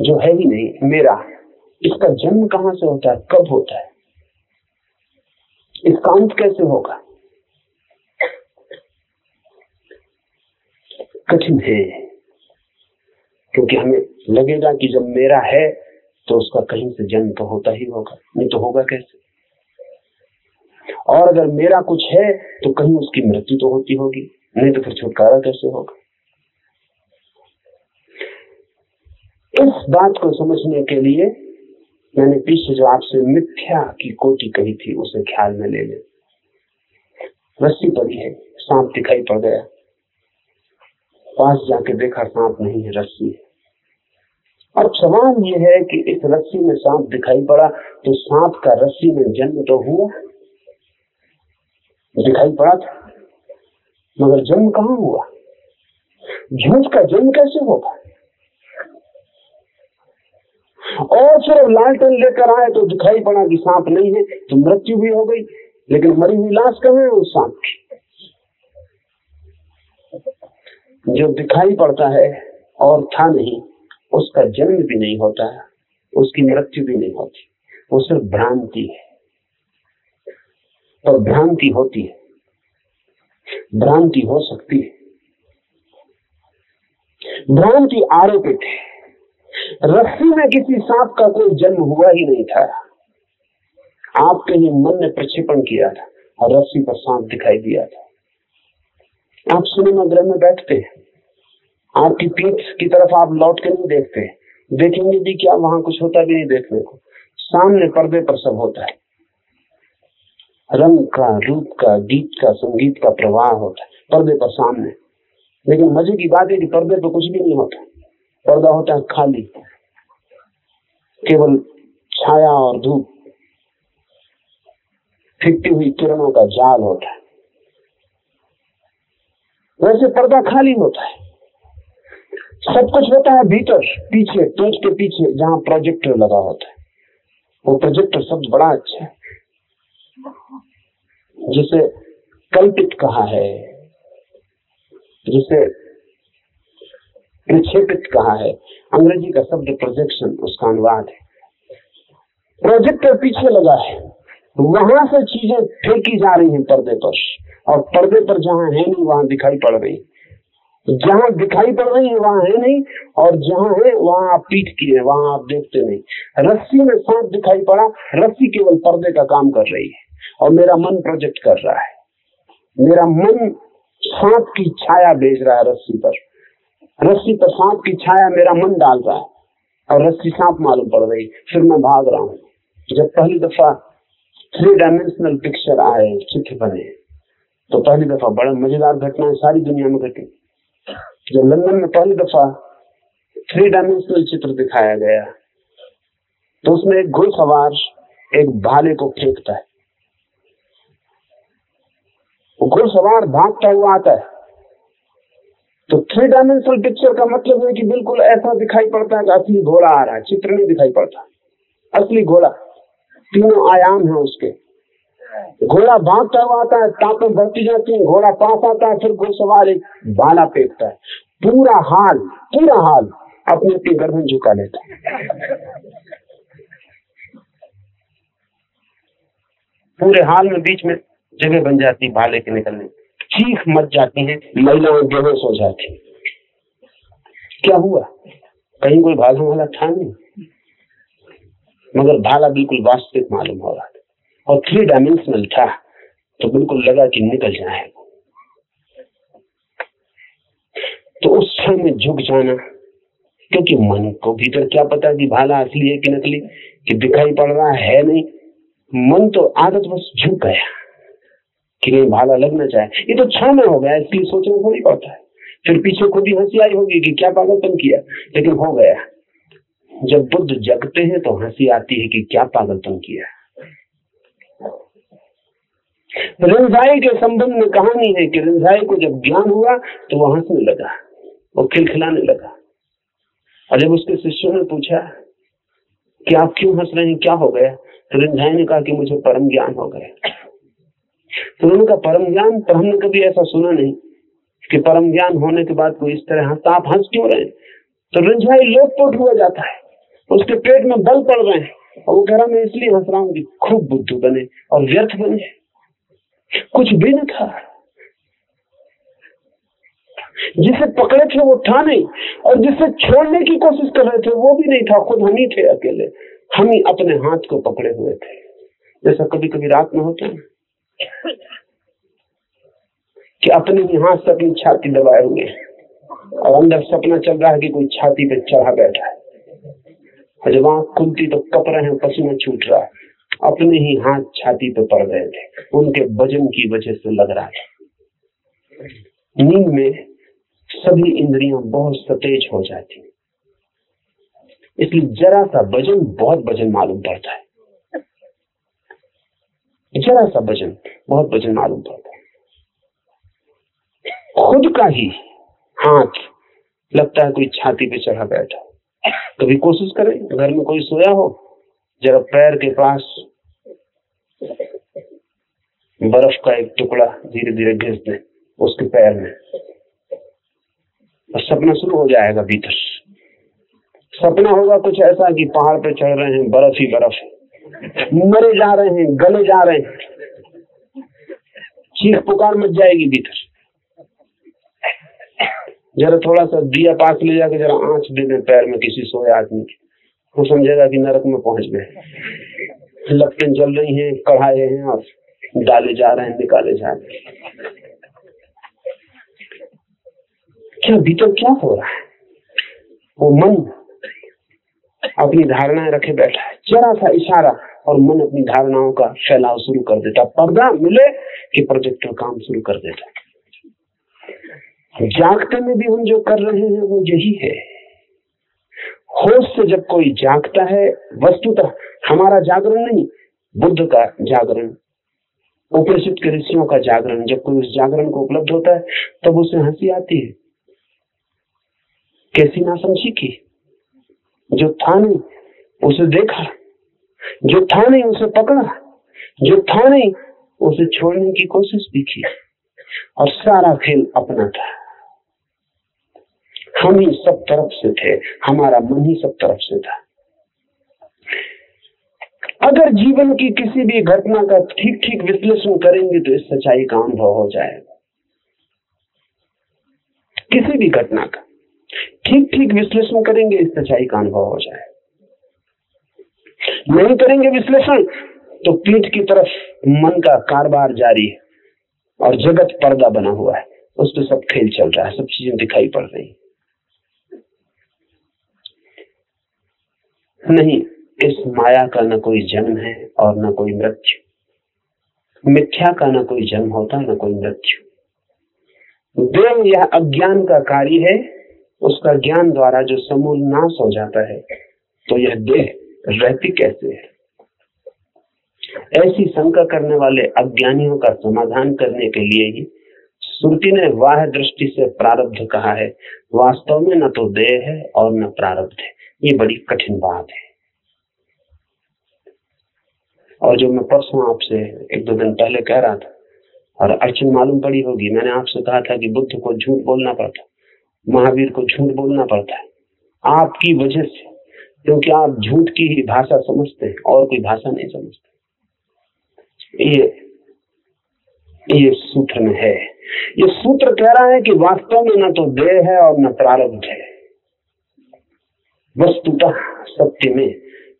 जो है ही नहीं, मेरा, इसका जन्म कहाँ से होता है? कब होता है? इसका अंत कैसे होगा? कठिन है। क्योंकि हमें लगेगा कि जब मेरा है तो उसका कहीं से जन्म तो होता ही होगा। नहीं तो होगा कैसे? और अगर मेरा कुछ है तो कहीं उसकी मृत्यु तो होती होगी। नहीं तो फिर छुटकारा कैसे होगा? इस बात को समझने के लिए मैंने पीछे जो आपसे मिथ्या की कोटि कही थी, उसे ख्याल में ले ले रस्सी पड़ी है, सांप दिखाई पड़ गया। पास जाके देखा सांप नहीं है, रस्सी है। अब सवाल यह है कि इस रस्सी में सांप दिखाई पड़ा तो सांप का रस्सी में जन्म तो हुआ? दिखाई पड़ा था। मगर जन्म कहाँ हुआ? झूठ का जन्म कैसे होगा और सिर्फ़ लालटेन लेकर आए तो दिखाई पड़ा कि सांप नहीं है तो मृत्यु भी हो गई, लेकिन मरी हुई लाश कहाँ है उस सांप की? जो दिखाई पड़ता है और था नहीं, उसका जन्म भी नहीं होता है उसकी मृत्यु भी नहीं होती। वो सिर्फ़ भ्रांति है। और भ्रांति होती है। भ्रांति हो सकती है। भ्रांति आरोपित है। रस्सी में किसी सांप का कोई जन्म हुआ ही नहीं था। आपके ही मन ने प्रक्षेपण किया था और रस्सी पर सांप दिखाई दिया था। आप सिनेमा गृह में बैठते आपकी पीठ की तरफ़ आप लौट के नहीं देखते। देखेंगे भी क्या वहाँ कुछ होता भी नहीं देखने को। सामने पर्दे पर सब होता है। रंग का, रूप का, गीत का, संगीत का प्रवाह होता है। पर्दे पर सामने। लेकिन मज़े की बात है कि पर्दे पर कुछ भी नहीं होता। पर्दा होता है खाली। केवल छाया और धूप। फिकती हुई किरणों का जाल होता है। वैसे पर्दा खाली होता है। सब कुछ होता है भीतर, पीछे टूट के पीछे, जहाँ प्रोजेक्टर लगा होता है। वो प्रोजेक्टर शब्द बड़ा अच्छा है। जिसे कल्पित कहा है, जिसे प्रक्षेपित कहा है, अंग्रेज़ी का शब्द प्रोजेक्शन उसका अनुवाद है। प्रोजेक्टर पीछे लगा है। वहाँ से चीज़ें फेंकी जा रही हैं पर्दे पर। और पर्दे पर जहाँ है नहीं, वहाँ दिखाई पड़ रही। जहाँ दिखाई पड़ रही है, वहाँ है नहीं, और जहाँ है, वहाँ आप पीठ की है, वहाँ आप देखते नहीं। रस्सी में सांप दिखाई पड़ा, रस्सी केवल पर्दे का काम कर रही है, और मेरा मन प्रोजेक्ट कर रहा है। मेरा मन सांप की छाया भेज रहा है रस्सी पर। रस्सी पर सांप की छाया मेरा मन डाल रहा है, और रस्सी सांप मालूम पड़ रही। फिर मैं भाग रहा हूँ। जब पहली दफ़ा थ्री डायमेंशनल पिक्चर आए, चित्र बने। तो पहली दफ़ा बड़ा मज़ेदार घटनाएँ सारी दुनिया में घटी। जब लंदन में पहली दफ़ा थ्री डायमेंशनल चित्र दिखाया गया तो उसमें एक घुड़सवार एक भाले को फेंकता है। घुड़सवार भागता हुआ आता है। तो थ्री डायमेंशनल पिक्चर का मतलब है कि बिल्कुल ऐसा दिखाई पड़ता है कि असली घोड़ा आ रहा है, चित्र नहीं दिखाई पड़ता। असली घोड़ा। तीनों आयाम है उसके। घोड़ा भागता हुआ आता है ताकत बढ़ती जाती है, घोड़ा पास आता है, फिर घुड़सवार एक बाला फेंकता है। पूरा हाल पूरा हाल अपने अपनी गर्दन झुका लेता है। पूरे हाल में बीच में जगह बन जाती भाले के निकलने। चीख मच जाती है महिलाएँ बेहोश हो जाती क्या हुआ? कहीं कोई भागने वाला था नहीं? मगर भाला बिल्कुल वास्तविक मालूम हो रहा था। और थ्री डायमेंशनल था तो बिल्कुल लगा कि निकल जाए तो उस क्षण में झुक जाना, क्योंकि मन को भीतर क्या पता कि भाला असली है कि नकली, कि दिखाई पड़ रहा है नहीं। मन तो आदत बस झुक गया कि नहीं भाला लगना चाहे ये तो क्षण में हो गया, इसलिए सोचना थोड़ी पड़ता है। फिर पीछे खुद ही हँसी आई होगी कि क्या पागलपन किया, लेकिन हो गया। जब बुद्ध जगते हैं तो हँसी आती है कि क्या पागलपन किया रिंझाई के संबंध में कहानी है कि रिंझाई को जब ज्ञान हुआ तो वो हंसने लगा वो खिलखिलाने लगा। और जब उसके शिष्यों ने पूछा, कि आप क्यों हंस रहे हैं? क्या हो गया? तो रिंझाई ने कहा कि मुझे परम ज्ञान हो गया। तो उन्होंने कहा, परम ज्ञान पर हमने कभी ऐसा सुना नहीं कि परम ज्ञान होने के बाद कोई इस तरह हंसता आप हंस क्यों रहे? तो रिंझाई लोटपोट हुआ जाता है। उसके पेट में बल पड़ रहे हैं। और वो कह रहा, मैं इसलिए हंस रहा हूँ कि खूब बुद्धू बने और व्यर्थ बने। कुछ भी न था। जिसे पकड़े थे वो था नहीं। और जिसे छोड़ने की कोशिश कर रहे थे वो भी नहीं था। खुद हम ही थे अकेले। हम ही अपने हाथ को पकड़े हुए थे। जैसा कभी कभी रात में होता है कि अपने ही हाथ से अपनी छाती दबाए हुए और अंदर सपना चल रहा है कि कोई छाती पे चढ़ा बैठा है। आँख खुलती तो कप रहे हैं पसीना छूट रहा है। अपने ही हाथ छाती पे पड़ गए थे। उनके वज़न की वजह से लग रहा था। नींद में सभी इंद्रियाँ बहुत सतेज हो जाती। इसलिए जरा सा वज़न, बहुत वज़न मालूम पड़ता है। जरा सा वज़न, बहुत वज़न मालूम पड़ता है। खुद का ही हाथ लगता है कोई छाती पे चढ़ा बैठा। कभी कोशिश करें, घर में कोई सोया हो, जरा पैर के पास बर्फ़ का एक टुकड़ा धीरे धीरे घिस दे, उसके पैर में। और सपना शुरू हो जाएगा भीतर सपना होगा कुछ ऐसा कि पहाड़ पे चढ़ रहे हैं, बर्फ़ ही बर्फ़ मरे जा रहे हैं, गले जा रहे हैं। चीख पुकार मच जाएगी भीतर जरा थोड़ा सा दिया पास ले जाके जरा आँच दे दें पैर में किसी सोए आदमी की। वो समझेगा कि नरक में पहुँच गए। लपटें जल रही हैं, कढ़ाए हैं और डाले जा रहे हैं, निकाले जा रहे हैं। क्या भीतर क्या हो रहा है? वो मन अपनी धारणाएँ रखे बैठा है। जरा सा इशारा और मन अपनी धारणाओं का फैलाव शुरू कर देता। पर्दा मिले कि प्रोजेक्टर काम शुरू कर देता। जागते में भी हम जो कर रहे हैं, वो यही है। होश से जब कोई जागता है, वस्तुतः हमारा जागरण नहीं, बुद्ध का जागरण, उपनिषद के ऋषियों का जागरण। जब कोई उस जागरण को उपलब्ध होता है, तब उसे हँसी आती है। कैसी ना समझी की? जो था नहीं, उसे देखा। जो था नहीं, उसे पकड़ा। जो था नहीं, उसे छोड़ने की कोशिश भी की। और सारा खेल अपना था। हम ही सब तरफ़ से थे, हमारा मन ही सब तरफ़ से था। अगर जीवन की किसी भी घटना का ठीक ठीक विश्लेषण करेंगे तो इस सच्चाई का अनुभव हो जाएगा। किसी भी घटना का ठीक ठीक विश्लेषण करेंगे, इस सच्चाई का अनुभव हो जाएगा। नहीं करेंगे विश्लेषण तो पीठ की तरफ़ मन का कारोबार जारी है और जगत पर्दा बना हुआ है। उस पर सब खेल चल रहा है, सब चीज़ें दिखाई पड़ रही नहीं, इस माया का न कोई जन्म है और न कोई मृत्यु। मिथ्या का न कोई जन्म होता, न कोई मृत्यु। देव यह अज्ञान का कार्य है, उसका ज्ञान द्वारा जो समूल नाश हो जाता है तो यह देह रहती कैसे है? ऐसी शंका करने वाले अज्ञानियों का समाधान करने के लिए ही श्रुति ने वाह दृष्टि से प्रारब्ध कहा है, वास्तव में न तो देह है और न प्रारब्ध है। ये बड़ी कठिन बात है। और जो मैं परसों आपसे एक दो दिन पहले कह रहा था, और अड़चन मालूम पड़ी होगी, मैंने आपसे कहा था कि बुद्ध को झूठ बोलना पड़ता, महावीर को झूठ बोलना पड़ता है। आपकी वजह से, क्योंकि आप झूठ की ही भाषा समझते हैं, और कोई भाषा नहीं समझते। ये ये सूत्र में है। ये सूत्र कह रहा है कि वास्तव में न तो देह है और न प्रारब्ध है। वस्तुतः सत्य में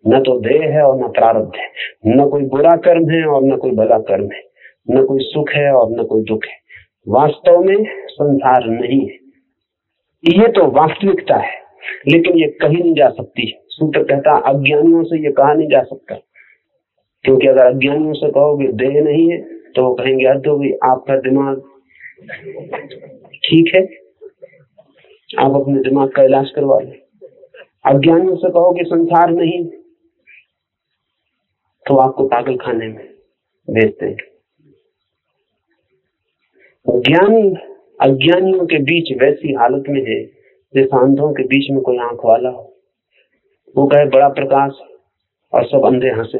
न तो देह है और न प्रारब्ध है। न कोई बुरा कर्म है और न कोई भला कर्म है। न कोई सुख है और न कोई दुख है। वास्तव में संसार नहीं है। ये तो वास्तविकता है, लेकिन ये कही नहीं जा सकती। सूत्र कहता, अज्ञानियों से ये कहा नहीं जा सकता। क्योंकि अगर अज्ञानियों से कहोगे, देह नहीं है तो वो कहेंगे, हद हो गई, आपका दिमाग ठीक है? आप अपने दिमाग का इलाज करवा लें। अज्ञानियों से कहो कि संसार नहीं तो आपको पागल खाने में भेज देंगे। ज्ञानी अज्ञानियों के बीच वैसी हालत में है, जैसे अंधों के बीच में कोई आँख वाला हो। वो कहे, बड़ा प्रकाश और सब अंधे हंसे।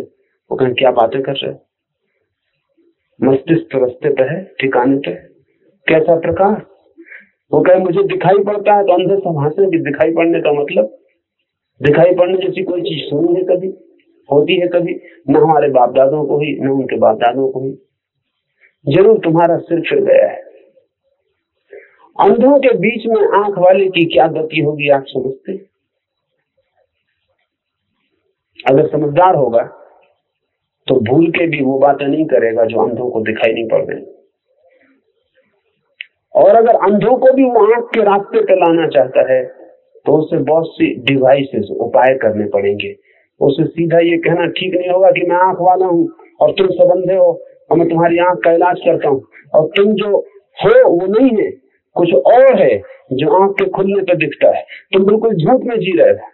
वो कहे, क्या बातें कर रहे मस्तिष्क रस्ते पे है, ठिकाने पे कैसा प्रकाश वो कहे, मुझे दिखाई पड़ता है तो अंधे हंसे कि दिखाई पड़ने का मतलब। दिखाई पड़ने जैसी कोई चीज़ सुनी है कभी? होती है कभी? न हमारे बाप दादों को ही न उनके बाप दादों को ही ज़रूर तुम्हारा सिर फिर गया है। अंधों के बीच में आँख वाले की क्या गति होगी, आप समझते अगर समझदार होगा तो भूल के भी वो बातें नहीं करेगा जो अंधों को दिखाई नहीं पड़ रही। और अगर अंधों को भी वो आँख के रास्ते पे लाना चाहता है तो उसे बहुत सी डिवाइसेस उपाय करने पड़ेंगे। उसे सीधा ये कहना ठीक नहीं होगा कि मैं आँख वाला हूँ और तुम सबंधे हो, और मैं तुम्हारी आँख का इलाज करता हूँ। और तुम जो हो, वो नहीं है, कुछ और है जो आँख के खुलने पर दिखता है। तुम बिल्कुल झूठ में जी रहे हो।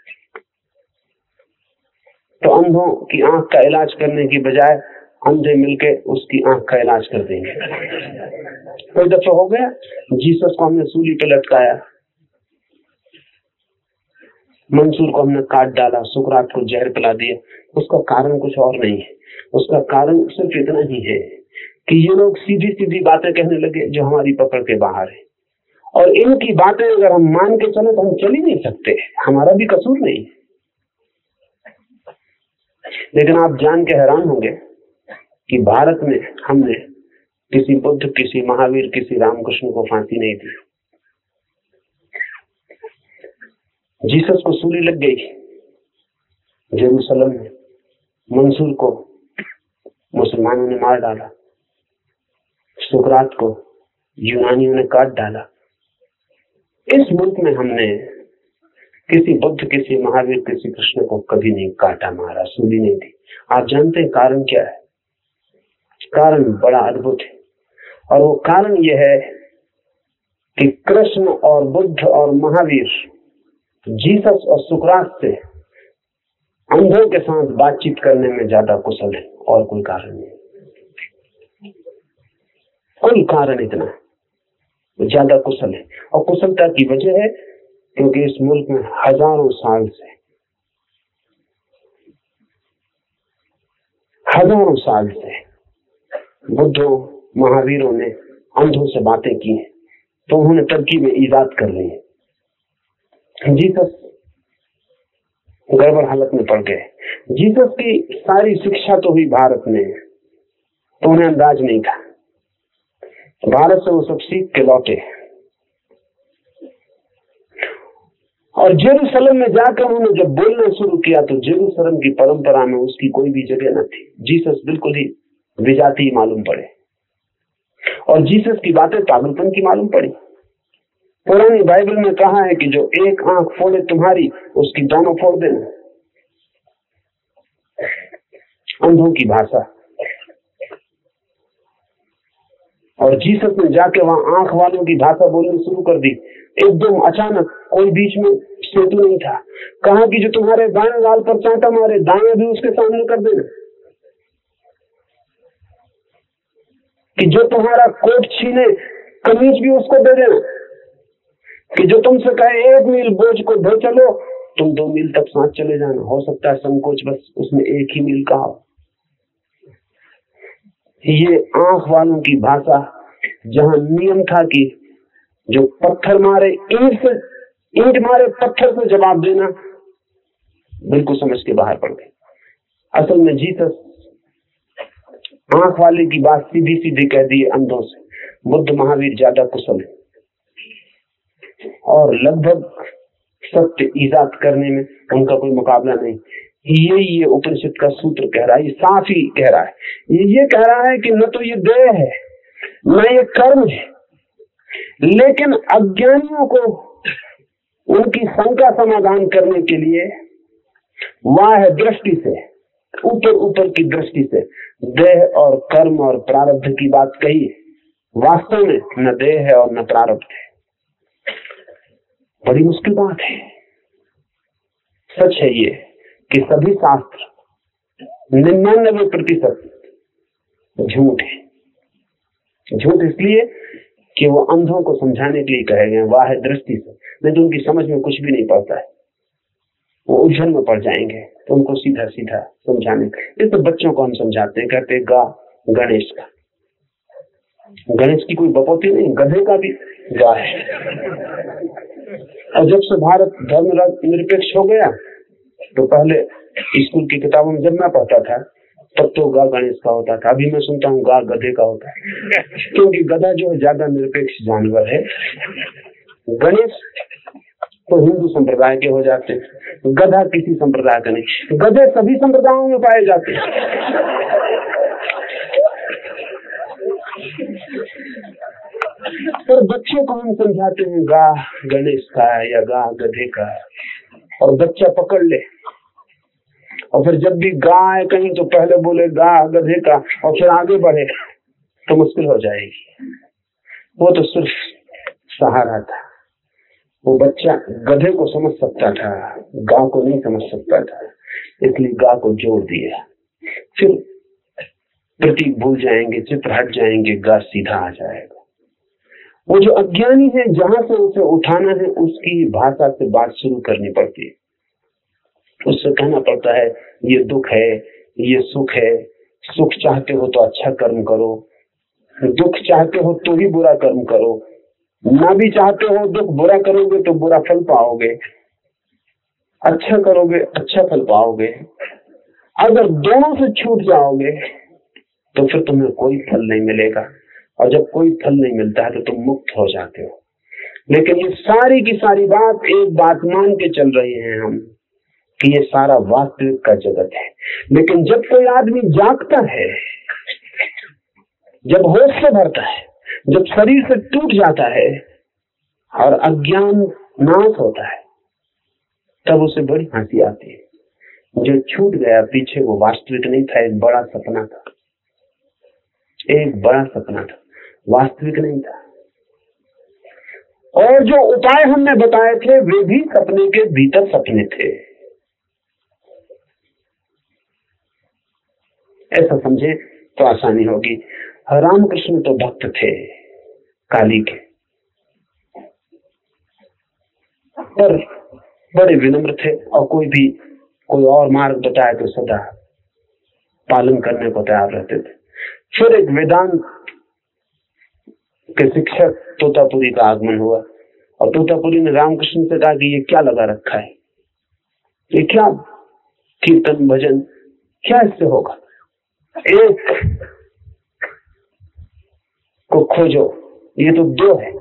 तो अंधों की आँख का इलाज करने की बजाय अंधे मिलके उसकी आँख का इलाज कर देंगे। कोई दफ़ा हो गया? जीसस को हमने सूली पे लटकाया। मंसूर को हमने काट डाला सुकरात को जहर पिला दिया। उसका कारण कुछ और नहीं है। उसका कारण सिर्फ़ इतना ही है कि ये लोग सीधी सीधी बातें कहने लगे जो हमारी पकड़ के बाहर है। और इनकी बातें अगर हम मान के चले तो हम चल ही नहीं सकते। हमारा भी कसूर नहीं। लेकिन आप जान के हैरान होंगे कि भारत में हमने किसी बुद्ध, किसी महावीर, किसी रामकृष्ण को फांसी नहीं दी। जीसस को सूली लग गई, जेरूसलम में मंसूर को मुसलमानों ने मार डाला, सुकरात को यूनानियों ने काट डाला। इस मुल्क में हमने किसी बुद्ध, किसी महावीर, किसी कृष्ण को कभी नहीं काटा, मारा, सूली नहीं दी। आप जानते हैं कारण क्या है? कारण बड़ा अद्भुत है। और वो कारण यह है कि कृष्ण और बुद्ध और महावीर जीसस और सुकरात से अंधों के साथ बातचीत करने में ज़्यादा कुशल है, और कोई कारण नहीं। कोई कारण इतना ज़्यादा कुशल है। और कुशलता की वजह है क्योंकि इस मुल्क में हज़ारों साल से, हज़ारों साल से बुद्धों, महावीरों ने अंधों से बातें की तो उन्होंने तरकीबें ईजाद कर ली जीसस गड़बड़ हालत में पड़ गए। जीसस की सारी शिक्षा तो हुई भारत में तो उन्हें अंदाज नहीं था। भारत से वो सब सीख के लौटे। और जेरूसलम में जाकर उन्होंने जब बोलना शुरू किया तो जेरूसलम की परंपरा में उसकी कोई भी जगह न थी। जीसस बिल्कुल ही विजाती मालूम पड़े। और जीसस की बातें पागलपन की मालूम पड़ी। पुरानी बाइबल में कहा है कि जो एक आँख फोड़े तुम्हारी, उसकी दोनों फोड़ देना। अंधों की भाषा। और जीसस ने जाके वहाँ आँख वालों की भाषा बोलनी शुरू कर दी। एकदम अचानक कोई बीच में सेतु नहीं था। कहा कि जो तुम्हारे दाएँ गाल पर चांटा मारे, दाएँ भी उसके सामने कर देना। कि जो तुम्हारा कोट छीने, कमीज भी उसको दे देना कि जो तुमसे कहे, एक मील बोझ को धो चलो, तुम दो मील तक साथ चले जाना। हो सकता है संकोच, बस उसमें एक ही मील का ये आँख वालों की भाषा, जहाँ नियम था कि जो पत्थर मारे, ईंट से, ईट मारे, पत्थर से जवाब देना, बिल्कुल समझ के बाहर पड़ गए। असल में जीसस आँख वाले की बात सीधी सीधी कह दी अंधों से। बुद्ध महावीर ज़्यादा कुशल है। और लगभग सत्य ईजाद करने में उनका कोई मुकाबला नहीं। ये ये उपनिषद का सूत्र कह रहा है साफ़ ही कह रहा है। ये ये कह रहा है कि न तो ये देह है, न ये कर्म है। लेकिन अज्ञानियों को उनकी शंका समाधान करने के लिए वह दृष्टि से। ऊपर ऊपर की दृष्टि से देह और कर्म और प्रारब्ध की बात कही वास्तव में न देह है और न प्रारब्ध है। बड़ी मुश्किल बात है। सच है ये कि सभी शास्त्र निन्यानबे प्रतिशत झूठ है। झूठ इसलिए कि वो अंधों को समझाने के लिए कहे गए वाह दृष्टि से। नहीं तो उनकी समझ में कुछ भी नहीं पड़ता है। वो उलझन में पड़ जाएँगे। तो उनको सीधा सीधा समझाने तो बच्चों को हम समझाते हैं, कहते गा, गणेश का। गणेश की कोई बपौती नहीं, गधे का भी गा है। और जब से भारत धर्म निरपेक्ष हो गया तो पहले स्कूल की किताबों में जब मैं पढ़ता था, तब तो गा, गणेश का होता था। अभी मैं सुनता हूँ, गा, गधे का होता है। क्योंकि गधा जो है, ज़्यादा निरपेक्ष जानवर है। गणेश तो हिंदू संप्रदाय के हो जाते गधा किसी संप्रदाय का नहीं। गधे सभी संप्रदायों में पाए जाते पर बच्चों को हम समझाते हैं गा गणेश का या गा गधे का और बच्चा पकड़ ले। और फिर जब भी गाय कहीं तो पहले बोले गा गधे का। और फिर आगे बढ़े तो मुश्किल हो जाएगी। वो तो सिर्फ़ सहारा था। वो बच्चा गधे को समझ सकता था, गाँव को नहीं समझ सकता था, इसलिए गा को जोड़ दिया। फिर प्रतीक भूल जाएँगे, चित्र हट जाएँगे गा सीधा आ जाएगा। वो जो अज्ञानी है, जहाँ से उसे उठाना है, उसकी भाषा से बात शुरू करनी पड़ती है। उससे कहना पड़ता है, ये दुख है, ये सुख है, सुख चाहते हो तो अच्छा कर्म करो, दुख चाहते हो तो ही बुरा कर्म करो ना भी चाहते हो, दुख बुरा करोगे तो बुरा फल पाओगे। अच्छा करोगे अच्छा फल पाओगे। अगर दोनों से छूट जाओगे तो फिर तुम्हें कोई फल नहीं मिलेगा। और जब कोई फल नहीं मिलता है तो तुम मुक्त हो जाते हो। लेकिन ये सारी की सारी बात, एक बात मान के चल रहे हैं हम, कि ये सारा वास्तविक का जगत है। लेकिन जब कोई आदमी जागता है, जब होश से भरता है जब शरीर से टूट जाता है और अज्ञान नाश होता है, तब उसे बड़ी हँसी आती है। जो छूट गया, पीछे वो वास्तविक नहीं था, एक बड़ा सपना था। एक बड़ा सपना था, वास्तविक नहीं था। और जो उपाय हमने बताए थे, वे भी सपने के भीतर सपने थे। ऐसा समझे तो आसानी होगी। रामकृष्ण तो भक्त थे। काली के। पर बड़े विनम्र थे और कोई भी, कोई और मार्ग बताए तो सदा पालन करने को तैयार रहते थे। फिर एक वेदांत के शिक्षक तोतापुरी का आगमन हुआ और तोतापुरी ने रामकृष्ण से कहा कि ये क्या लगा रखा है? ये क्या कीर्तन भजन, क्या इससे होगा? एक को खोजो। ये तो दो है।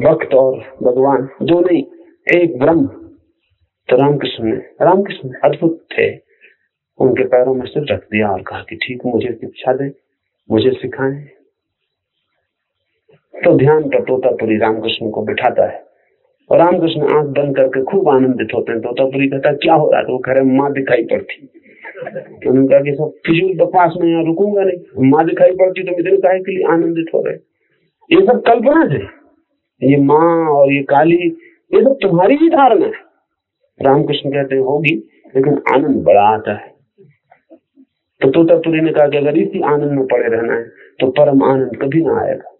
भक्त और भगवान, दो नहीं, एक ब्रह्म। तो रामकृष्ण ने, रामकृष्ण अद्भुत थे। उनके पैरों में सिर रख दिया और कहा कि ठीक, मुझे शिक्षा दे, मुझे सिखाए। तो ध्यान का तोतापुरी रामकृष्ण को बिठाता है। और रामकृष्ण आँख बंद करके खूब आनंदित होते हैं। तोतापुरी कहता क्या हो रहा है? तो खरे माँ दिखाई पड़ती। तो उन्होंने कहा कि सब फिजूल बकवास में यहाँ रुकूँगा नहीं। माँ दिखाई पड़ती तो इतने कहे के लिए आनंदित हो रहे ये सब कल्पना है। ये माँ और ये काली, ये सब तुम्हारी ही धारणा है। रामकृष्ण कहते होगी, लेकिन आनंद बड़ा आता है। तो तोतापुरी ने कहा कि अगर इसी आनंद में पड़े रहना है तो परम आनंद कभी ना आएगा।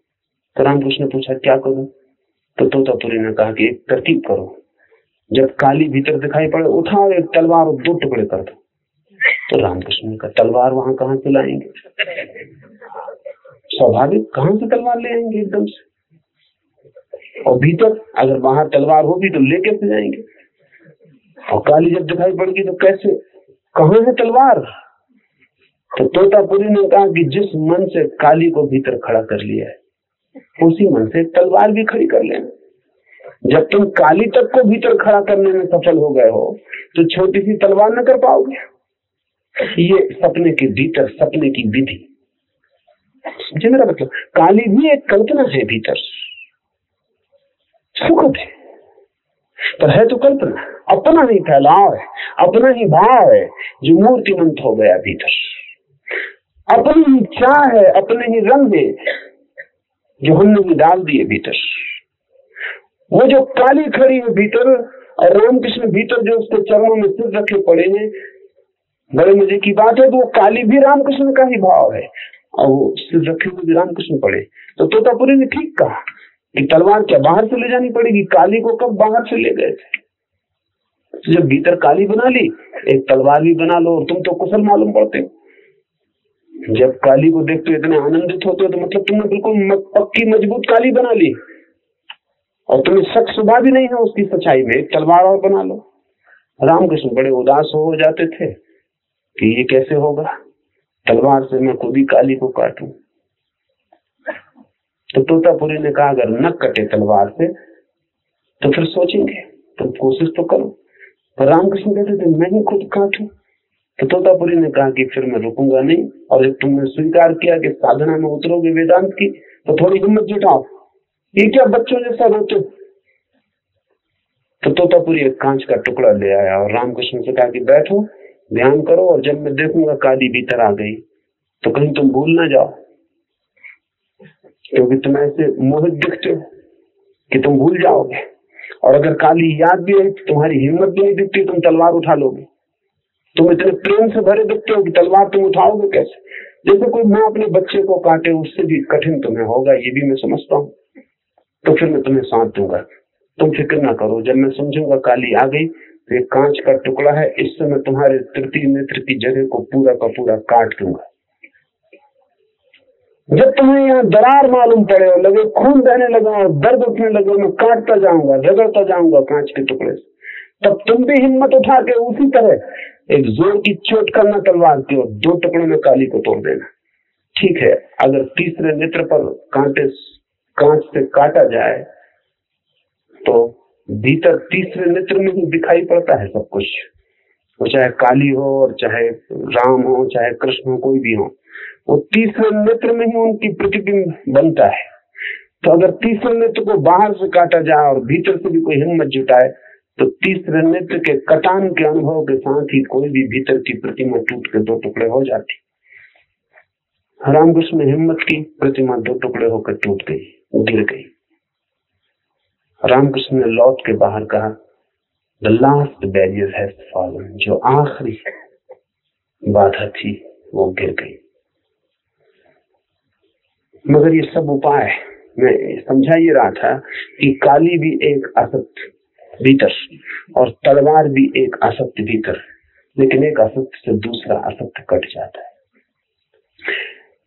तो रामकृष्ण ने पूछा, क्या करूँ? तो तोतापुरी ने कहा कि एक तरकीब करो। जब काली भीतर दिखाई पड़े उठाओ एक तलवार और दो टुकड़े कर दो। तो रामकृष्ण ने कहा, तलवार वहाँ कहा से लाएँगे? स्वाभाविक कहाँ से तलवार ले आएँगे एकदम से? और भीतर, अगर वहाँ तलवार होगी तो लेके से जाएँगे। और काली जब दिखाई पड़गी तो कैसे? कहा है तलवार? तो तोतापुरी ने कहा कि जिस मन से काली को भीतर खड़ा कर लिया है, उसी मन से तलवार भी खड़ी कर लेना। जब तुम काली तक को भीतर खड़ा करने में सफल हो गए हो तो छोटी सी तलवार न कर पाओगे। ये सपने के भीतर सपने की विधि। समझे मेरा मतलब काली भी एक कल्पना है भीतर। सुखद है। पर है तो कल्पना। अपना ही फैलाव है, अपना ही भाव है, जो मूर्तिमंत हो गया भीतर। अपनी ही चाह है, अपने ही रंग है, जो हमने ही डाल दिए भीतर। वो जो काली खड़ी है भीतर, और रामकृष्ण भीतर जो उसके चरणों में सिर रखे पड़े हैं बड़े मज़े की बात है तो वो काली भी रामकृष्ण का ही भाव है। और वो सिर रखे हुए भी रामकृष्ण पड़े? तो तोतापुरी ने ठीक कहा कि तलवार क्या बाहर से ले जानी पड़ेगी? काली को कब बाहर से ले गए थे? तो जब भीतर काली बना ली, एक तलवार भी बना लो तुम तो कुशल मालूम पड़ते हो। जब काली को देखते हो इतने आनंदित होते हो तो मतलब तुमने बिल्कुल पक्की, मज़बूत काली बना ली। और तुम्हें शक सुबह भी नहीं है उसकी सच्चाई में। तलवार और बना लो। रामकृष्ण बड़े उदास हो जाते थे कि ये कैसे होगा? तलवार से मैं खुद ही काली को काटू। तो तोतापुरी ने कहा, अगर न कटे तलवार से तो फिर सोचेंगे तुम तो कोशिश तो करो। पर रामकृष्ण कहते थे, मैं ही खुद काटू। तो तोतापुरी ने कहा कि फिर मैं रुकूँगा नहीं, और जब तुमने स्वीकार किया कि साधना में उतरोगे वेदांत की तो थोड़ी हिम्मत जुटाओ। ये क्या बच्चों जैसा रोते तो तोतापुरी एक कांच का टुकड़ा ले आया और रामकृष्ण से कहा कि बैठो ध्यान करो और जब मैं देखूँगा काली भीतर आ गई तो कहीं तुम भूल ना जाओ। क्योंकि तुम ऐसे मोहित दिखते हो कि तुम भूल जाओगे। और अगर काली याद भी आई तो तुम्हारी हिम्मत भी नहीं दिखती, तुम तलवार उठा लोगे। तुम इतने प्रेम से भरे दिखते हो कि तलवार तुम उठाओगे कैसे? जैसे कोई माँ अपने बच्चे को काटे, उससे भी कठिन तुम्हें होगा, ये भी मैं समझता हूँ। तो फिर मैं तुम्हें साथ दूँगा। तुम फ़िक्र ना करो, जब मैं समझूँगा काली आ गई ये कांच का टुकड़ा है इससे मैं तुम्हारे तृतीय नेत्र की जगह को पूरा का पूरा काट दूँगा। जब तुम्हें यहाँ दरार मालूम पड़े और लगे, खून बहने लगा और दर्द उठने लगे, मैं काटता जाऊँगा रगड़ता जाऊँगा कांच के टुकड़े से, तब तुम भी हिम्मत उठा के उसी तरह एक ज़ोर की चोट करना तलवार की और दो टुकड़े में काली को तोड़ देना। ठीक है, अगर तीसरे नेत्र पर कांटे, कांच से काटा जाए तो भीतर तीसरे नेत्र में ही दिखाई पड़ता है सब कुछ। वो चाहे काली हो और चाहे राम हो, चाहे कृष्ण हो, कोई भी हो, वो तीसरे नेत्र में ही उनकी प्रतिबिंब बनता है। तो अगर तीसरे नेत्र को बाहर से काटा जाए और भीतर से भी कोई हिम्मत जुटाए तो तीसरे नेत्र के कटान के अनुभव के साथ ही कोई भी भीतर की प्रतिमा टूट के दो टुकड़े हो जाती। रामकृष्ण हिम्मत की, प्रतिमा दो टुकड़े होकर टूट गई गिर गई। रामकृष्ण ने लौट के बाहर कहा द लास्ट बैरियर फॉलन जो आखिरी बाधा थी, वो गिर गई। मगर ये सब उपाय, मैं समझा ये रहा था कि काली भी एक असत्य भीतर और तलवार भी एक असत्य भीतर, लेकिन एक असत्य से दूसरा असत्य कट जाता है।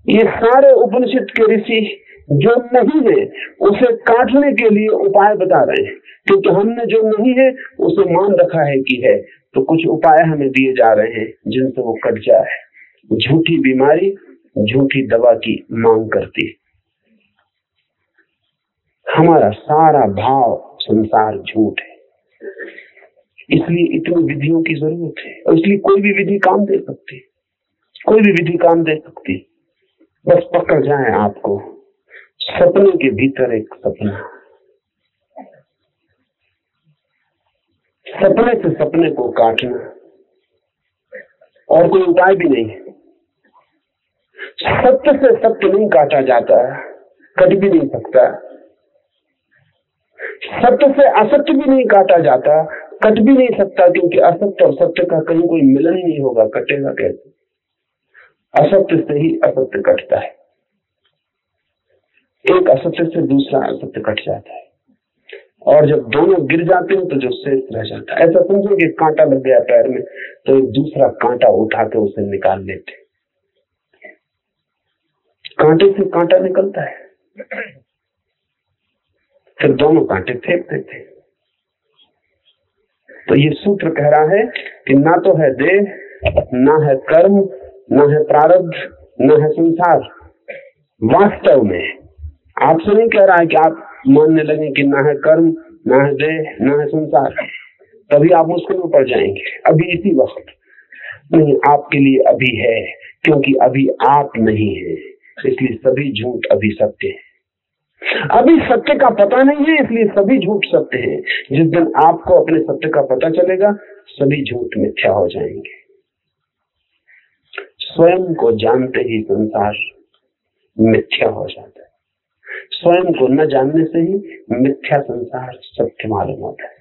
ये सारे उपनिषद के ऋषि जो नहीं है, उसे काटने के लिए उपाय बता रहे हैं। क्योंकि हमने जो नहीं है, उसे मान रखा है कि है। तो कुछ उपाय हमें दिए जा रहे हैं, जिनसे वो कट जाए। झूठी बीमारी, झूठी दवा की मांग करती हमारा सारा भाव संसार झूठ है। इसलिए इतनी विधियों की ज़रूरत है। और इसलिए कोई भी विधि काम दे सकती कोई भी विधि काम दे सकती बस पकड़ जाए आपको। सपने के भीतर एक सपना। सपने से सपने को काटना। और कोई उपाय भी नहीं सत्य से सत्य नहीं काटा जाता कट भी नहीं सकता सत्य से असत्य भी नहीं काटा जाता कट भी नहीं सकता क्योंकि असत्य और सत्य का कहीं कोई मिलन नहीं होगा, कटेगा कैसे? असत्य से ही असत्य कटता है। एक असत्य से दूसरा असत्य कट जाता है। और जब दोनों गिर जाते हैं तो जो शेष रह जाता है। ऐसा समझो कि कांटा लग गया पैर में तो एक दूसरा कांटा उठा के उसे निकाल लेते कांटे से कांटा निकलता है। फिर दोनों कांटे फेंक देते तो ये सूत्र कह रहा है कि ना तो है देह, ना है कर्म, ना है प्रारब्ध, ना है संसार। वास्तव में आपसे नहीं कह रहा है कि आप मानने लगे कि ना है कर्म, ना है देह, ना है संसार। तभी आप मुश्किल में पड़ जाएँगे। अभी इसी वक्त नहीं, आपके लिए अभी है, क्योंकि अभी आप नहीं है। इसलिए सभी झूठ अभी सत्य है। अभी सत्य का पता नहीं है, इसलिए सभी झूठ सत्य है। जिस दिन आपको अपने सत्य का पता चलेगा, सभी झूठ मिथ्या हो जाएँगे। स्वयं को जानते ही संसार मिथ्या हो जाता है। स्वयं को न जानने से ही मिथ्या संसार सत्य मालूम होता है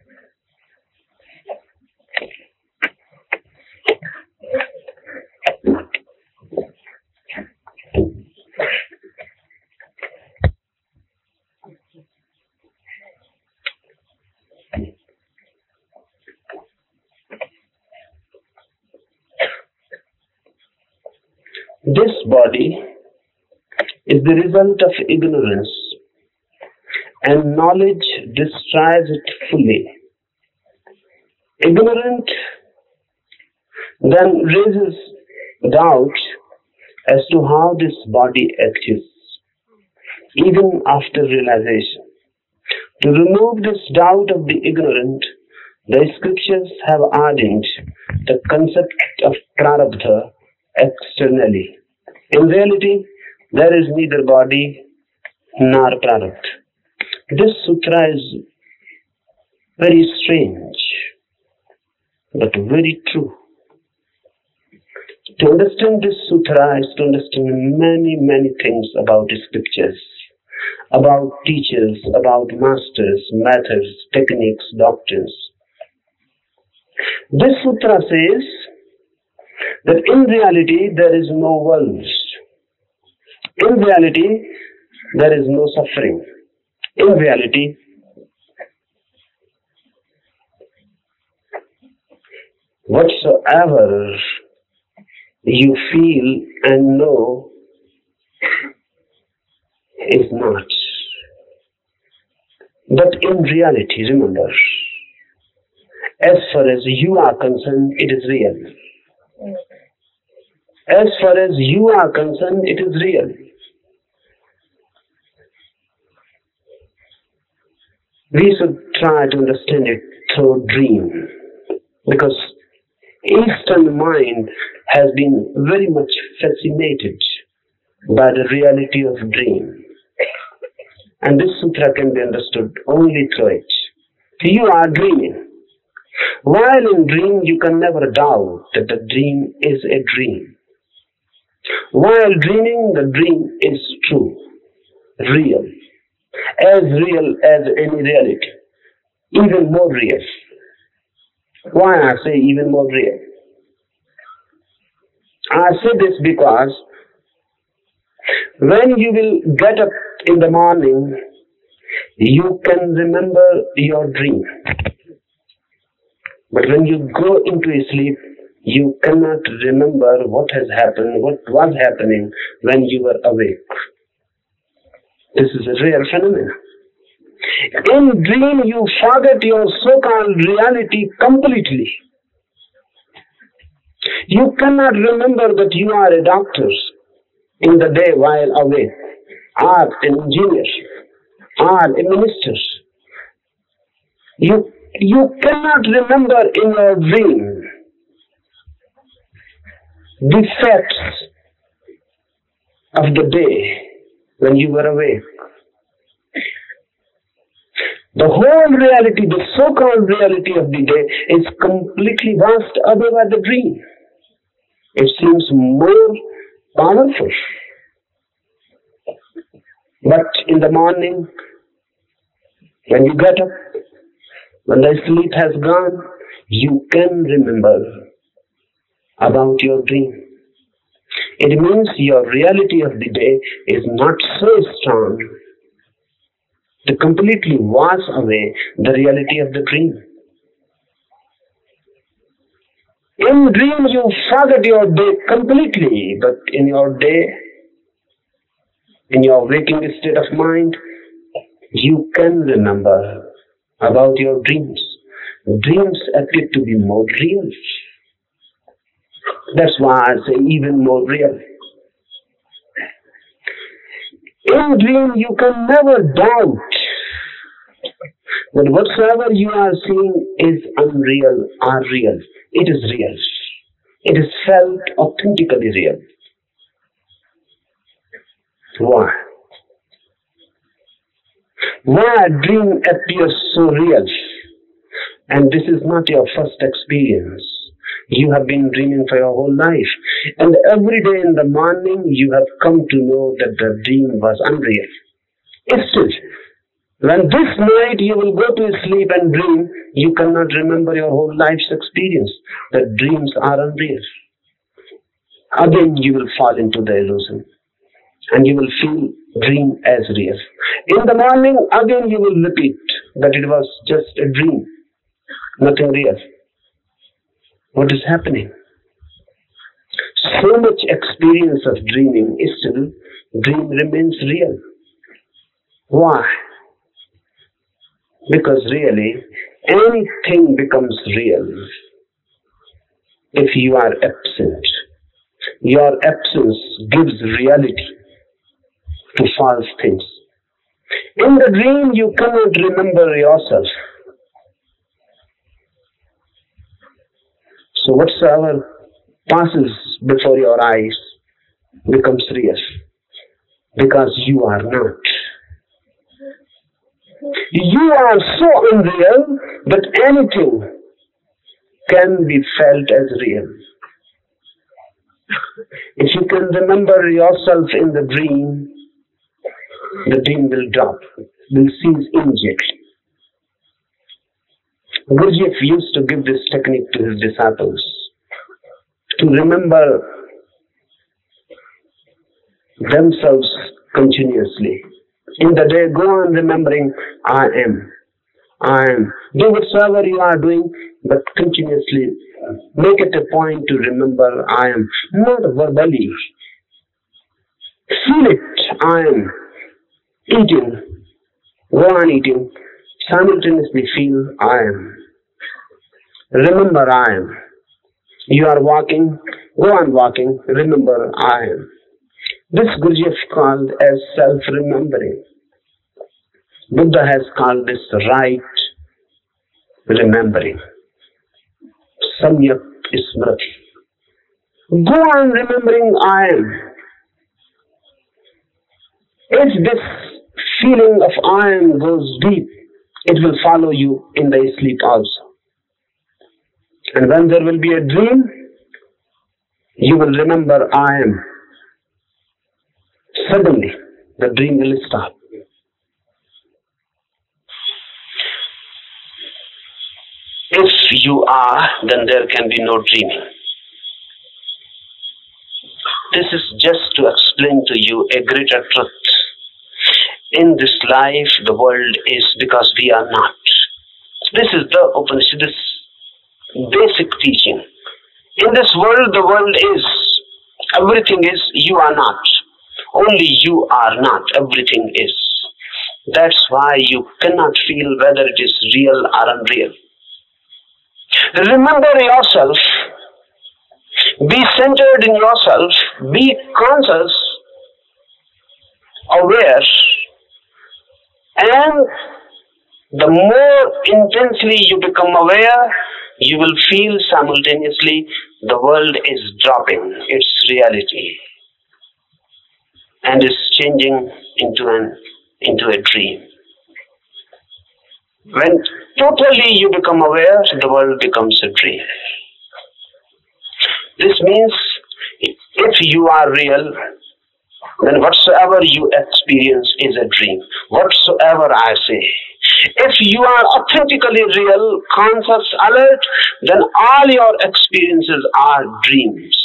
This body is the result of ignorance, and knowledge destroys it fully. Ignorant then raises doubt as to how this body exists, even after realization. To remove this doubt of the ignorant, the scriptures have added the concept of prarabdha externally. In reality, there is neither body nor product. This sutra is very strange, but very true. To understand this sutra is to understand many, many things about scriptures, about teachers, about masters, methods, techniques, doctrines. This sutra says that in reality there is no world. In reality, there is no suffering. In reality, whatsoever you feel and know is not. But in reality, remember, as far as you are concerned, it is real. Mm. As far as you are concerned, it is real. We should try to understand it through dream because Eastern mind has been very much fascinated by the reality of dream. And this sutra can be understood only through it. You are dreaming. While in dream, you can never doubt that the dream is a dream. While dreaming, the dream is true, real, as real as any reality. even more real. Why I say even more real? I say this because when you will get up in the morning, you can remember your dream. But when you go into sleep, you cannot remember what has happened, what was happening when you were awake. This is a rare phenomenon. In dream, you forget your so-called reality completely. You cannot remember that you are a doctor in the day while awake, or an engineer, or a minister. You, you cannot remember in your dream the facts of the day when you were awake. The whole reality, the so-called reality of the day is completely vast other than the dream. It seems more powerful. But in the morning, when you get up, when the sleep has gone, you can remember about your dream. It means your reality of the day is not so strong to completely wash away the reality of the dream. In dream you forget your day completely, but in your day, in your waking state of mind, you can remember about your dreams. Dreams appear to be more real. That's why I say even more real. In dream you can never doubt that whatsoever you are seeing is unreal or real. It is real. It is felt authentically real. Why? Why a dream appears so real? And this is not your first experience. You have been dreaming for your whole life. And every day in the morning, you have come to know that the dream was unreal. Still, when this night you will go to sleep and dream, you cannot remember your whole life's experience. The dreams are unreal. Again, you will fall into the illusion and you will feel dream as real. In the morning, again you will repeat that it was just a dream, nothing real. What is happening? So much experience of dreaming is still, dream remains real. Why? Because really, anything becomes real if you are absent. Your absence gives reality to false things. In the dream, you cannot remember yourself. So, whatsoever passes before your eyes becomes real because you are not. You are so unreal that anything can be felt as real. If you can remember yourself in the dream, the dream will drop, will cease immediately. Gurdjieff used to give this technique to his disciples to remember themselves continuously in the day, go on remembering, I am. I am. Do whatsoever you are doing, but continuously make it a point to remember I am. Not verbally. Feel it, I am. Eating. Go on eating. Simultaneously feel I am. Remember I am. You are walking. Go on walking. Remember I am. This Gurdjieff called as self-remembering. Buddha has called this right remembering. Samyak Smriti. Go on remembering I am. If this feeling of I am goes deep, it will follow you in the sleep also. And when there will be a dream, you will remember I am Suddenly, the dream will stop. If you are, then there can be no dreaming. This is just to explain to you a greater truth. In this life, the world is because we are not. This is the Upanishad, this basic teaching. In this world, the world is. Everything is, you are not. Only you are not. Everything is. That's why you cannot feel whether it is real or unreal. Remember yourself. Be centered in yourself. Be conscious, aware, and the more intensely you become aware, you will feel simultaneously the world is dropping its reality and is changing into an into a dream. When totally you become aware, the world becomes a dream. This means if you are real, then whatsoever you experience is a dream. Whatsoever I say. If you are authentically real, conscious, alert, then all your experiences are dreams.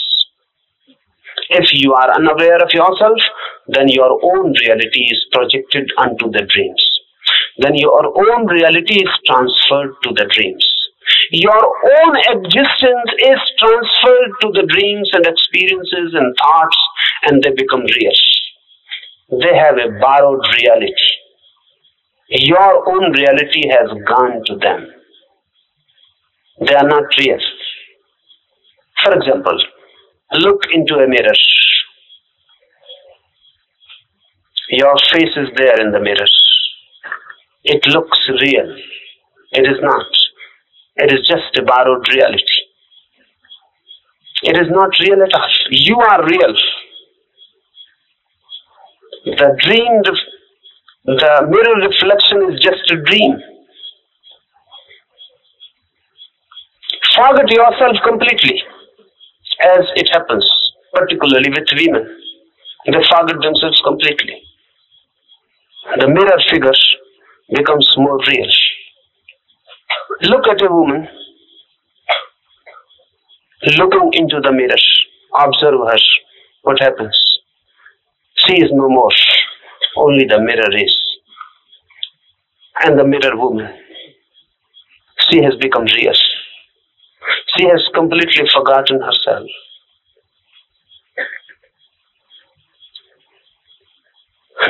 If you are unaware of yourself, then your own reality is projected onto the dreams. Then your own reality is transferred to the dreams. Your own existence is transferred to the dreams and experiences and thoughts, and they become real. They have a borrowed reality. Your own reality has gone to them. They are not real. For example, look into a mirror. Your face is there in the mirror. It looks real. It is not. It is just a borrowed reality. It is not real at all. You are real. The dream, the mirror reflection is just a dream. Forget yourself completely, as it happens, particularly with women. They forget themselves completely. The mirror figure becomes more real. Look at a woman looking into the mirror. Observe her. What happens? She is no more. Only the mirror is. And the mirror woman. She has become real. She has completely forgotten herself.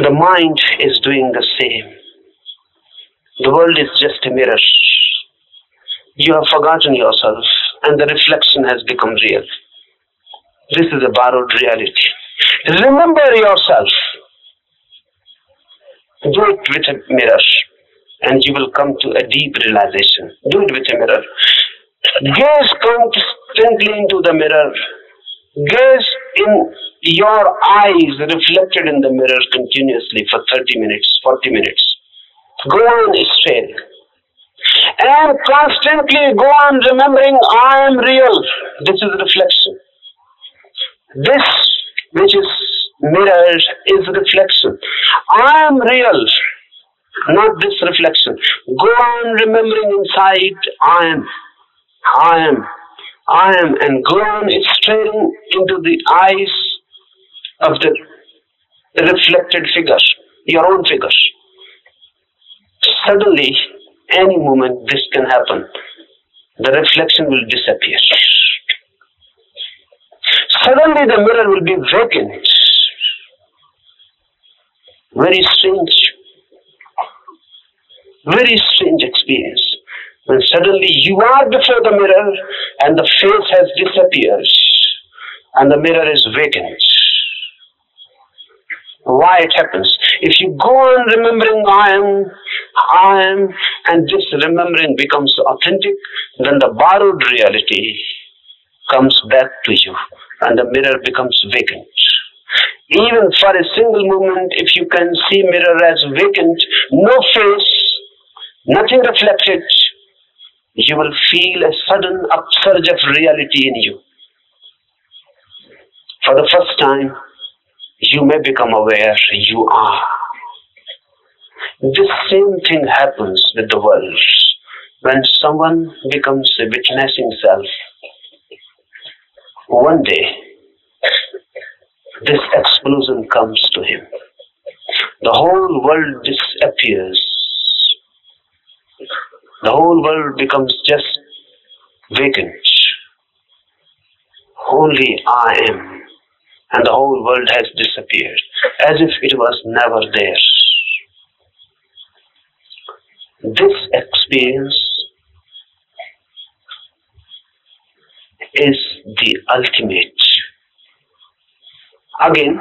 The mind is doing the same. The world is just a mirror. You have forgotten yourself, and the reflection has become real. This is a borrowed reality. Remember yourself. Do it with a mirror, and you will come to a deep realization. Do it with a mirror. Gaze constantly into the mirror. Gaze in your eyes reflected in the mirror continuously for 30 minutes, 40 minutes. Go on straight. And constantly go on remembering I am real. This is reflection. This which is mirror is reflection. I am real, not this reflection. Go on remembering inside I am, I am, I am, and go on staring into the eyes of the reflected figure, your own figure. Suddenly, any moment this can happen. The reflection will disappear. Suddenly the mirror will be vacant. Very strange. Very strange experience. When suddenly you are before the mirror and the face has disappeared and the mirror is vacant. Why it happens? If you go on remembering I am, I am, and this remembering becomes authentic, then the borrowed reality comes back to you and the mirror becomes vacant. Even for a single moment, if you can see mirror as vacant, no face, nothing reflected, you will feel a sudden upsurge of reality in you. For the first time, you may become aware you are. This same thing happens with the world. when someone becomes a witnessing self, one day this explosion comes to him. The whole world disappears. The whole world becomes just vacant. Only I am, and the whole world has disappeared, as if it was never there. This experience is the ultimate. Again,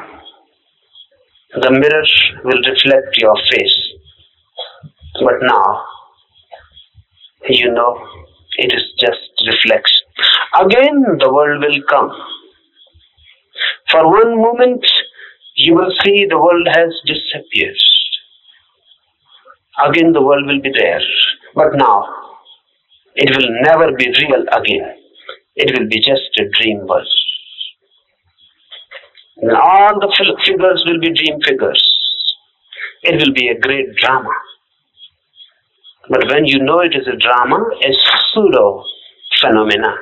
the mirror will reflect your face, but now you know it is just reflection. Again, the world will come. For one moment, you will see the world has disappeared. Again, the world will be there, but now it will never be real again. It will be just a dream world. And all the figures will be dream figures. It will be a great drama. But when you know it is a drama, a pseudo phenomena,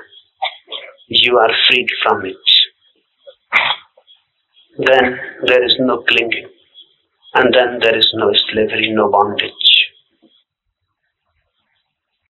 you are freed from it. Then there is no clinging, and then there is no slavery, no bondage.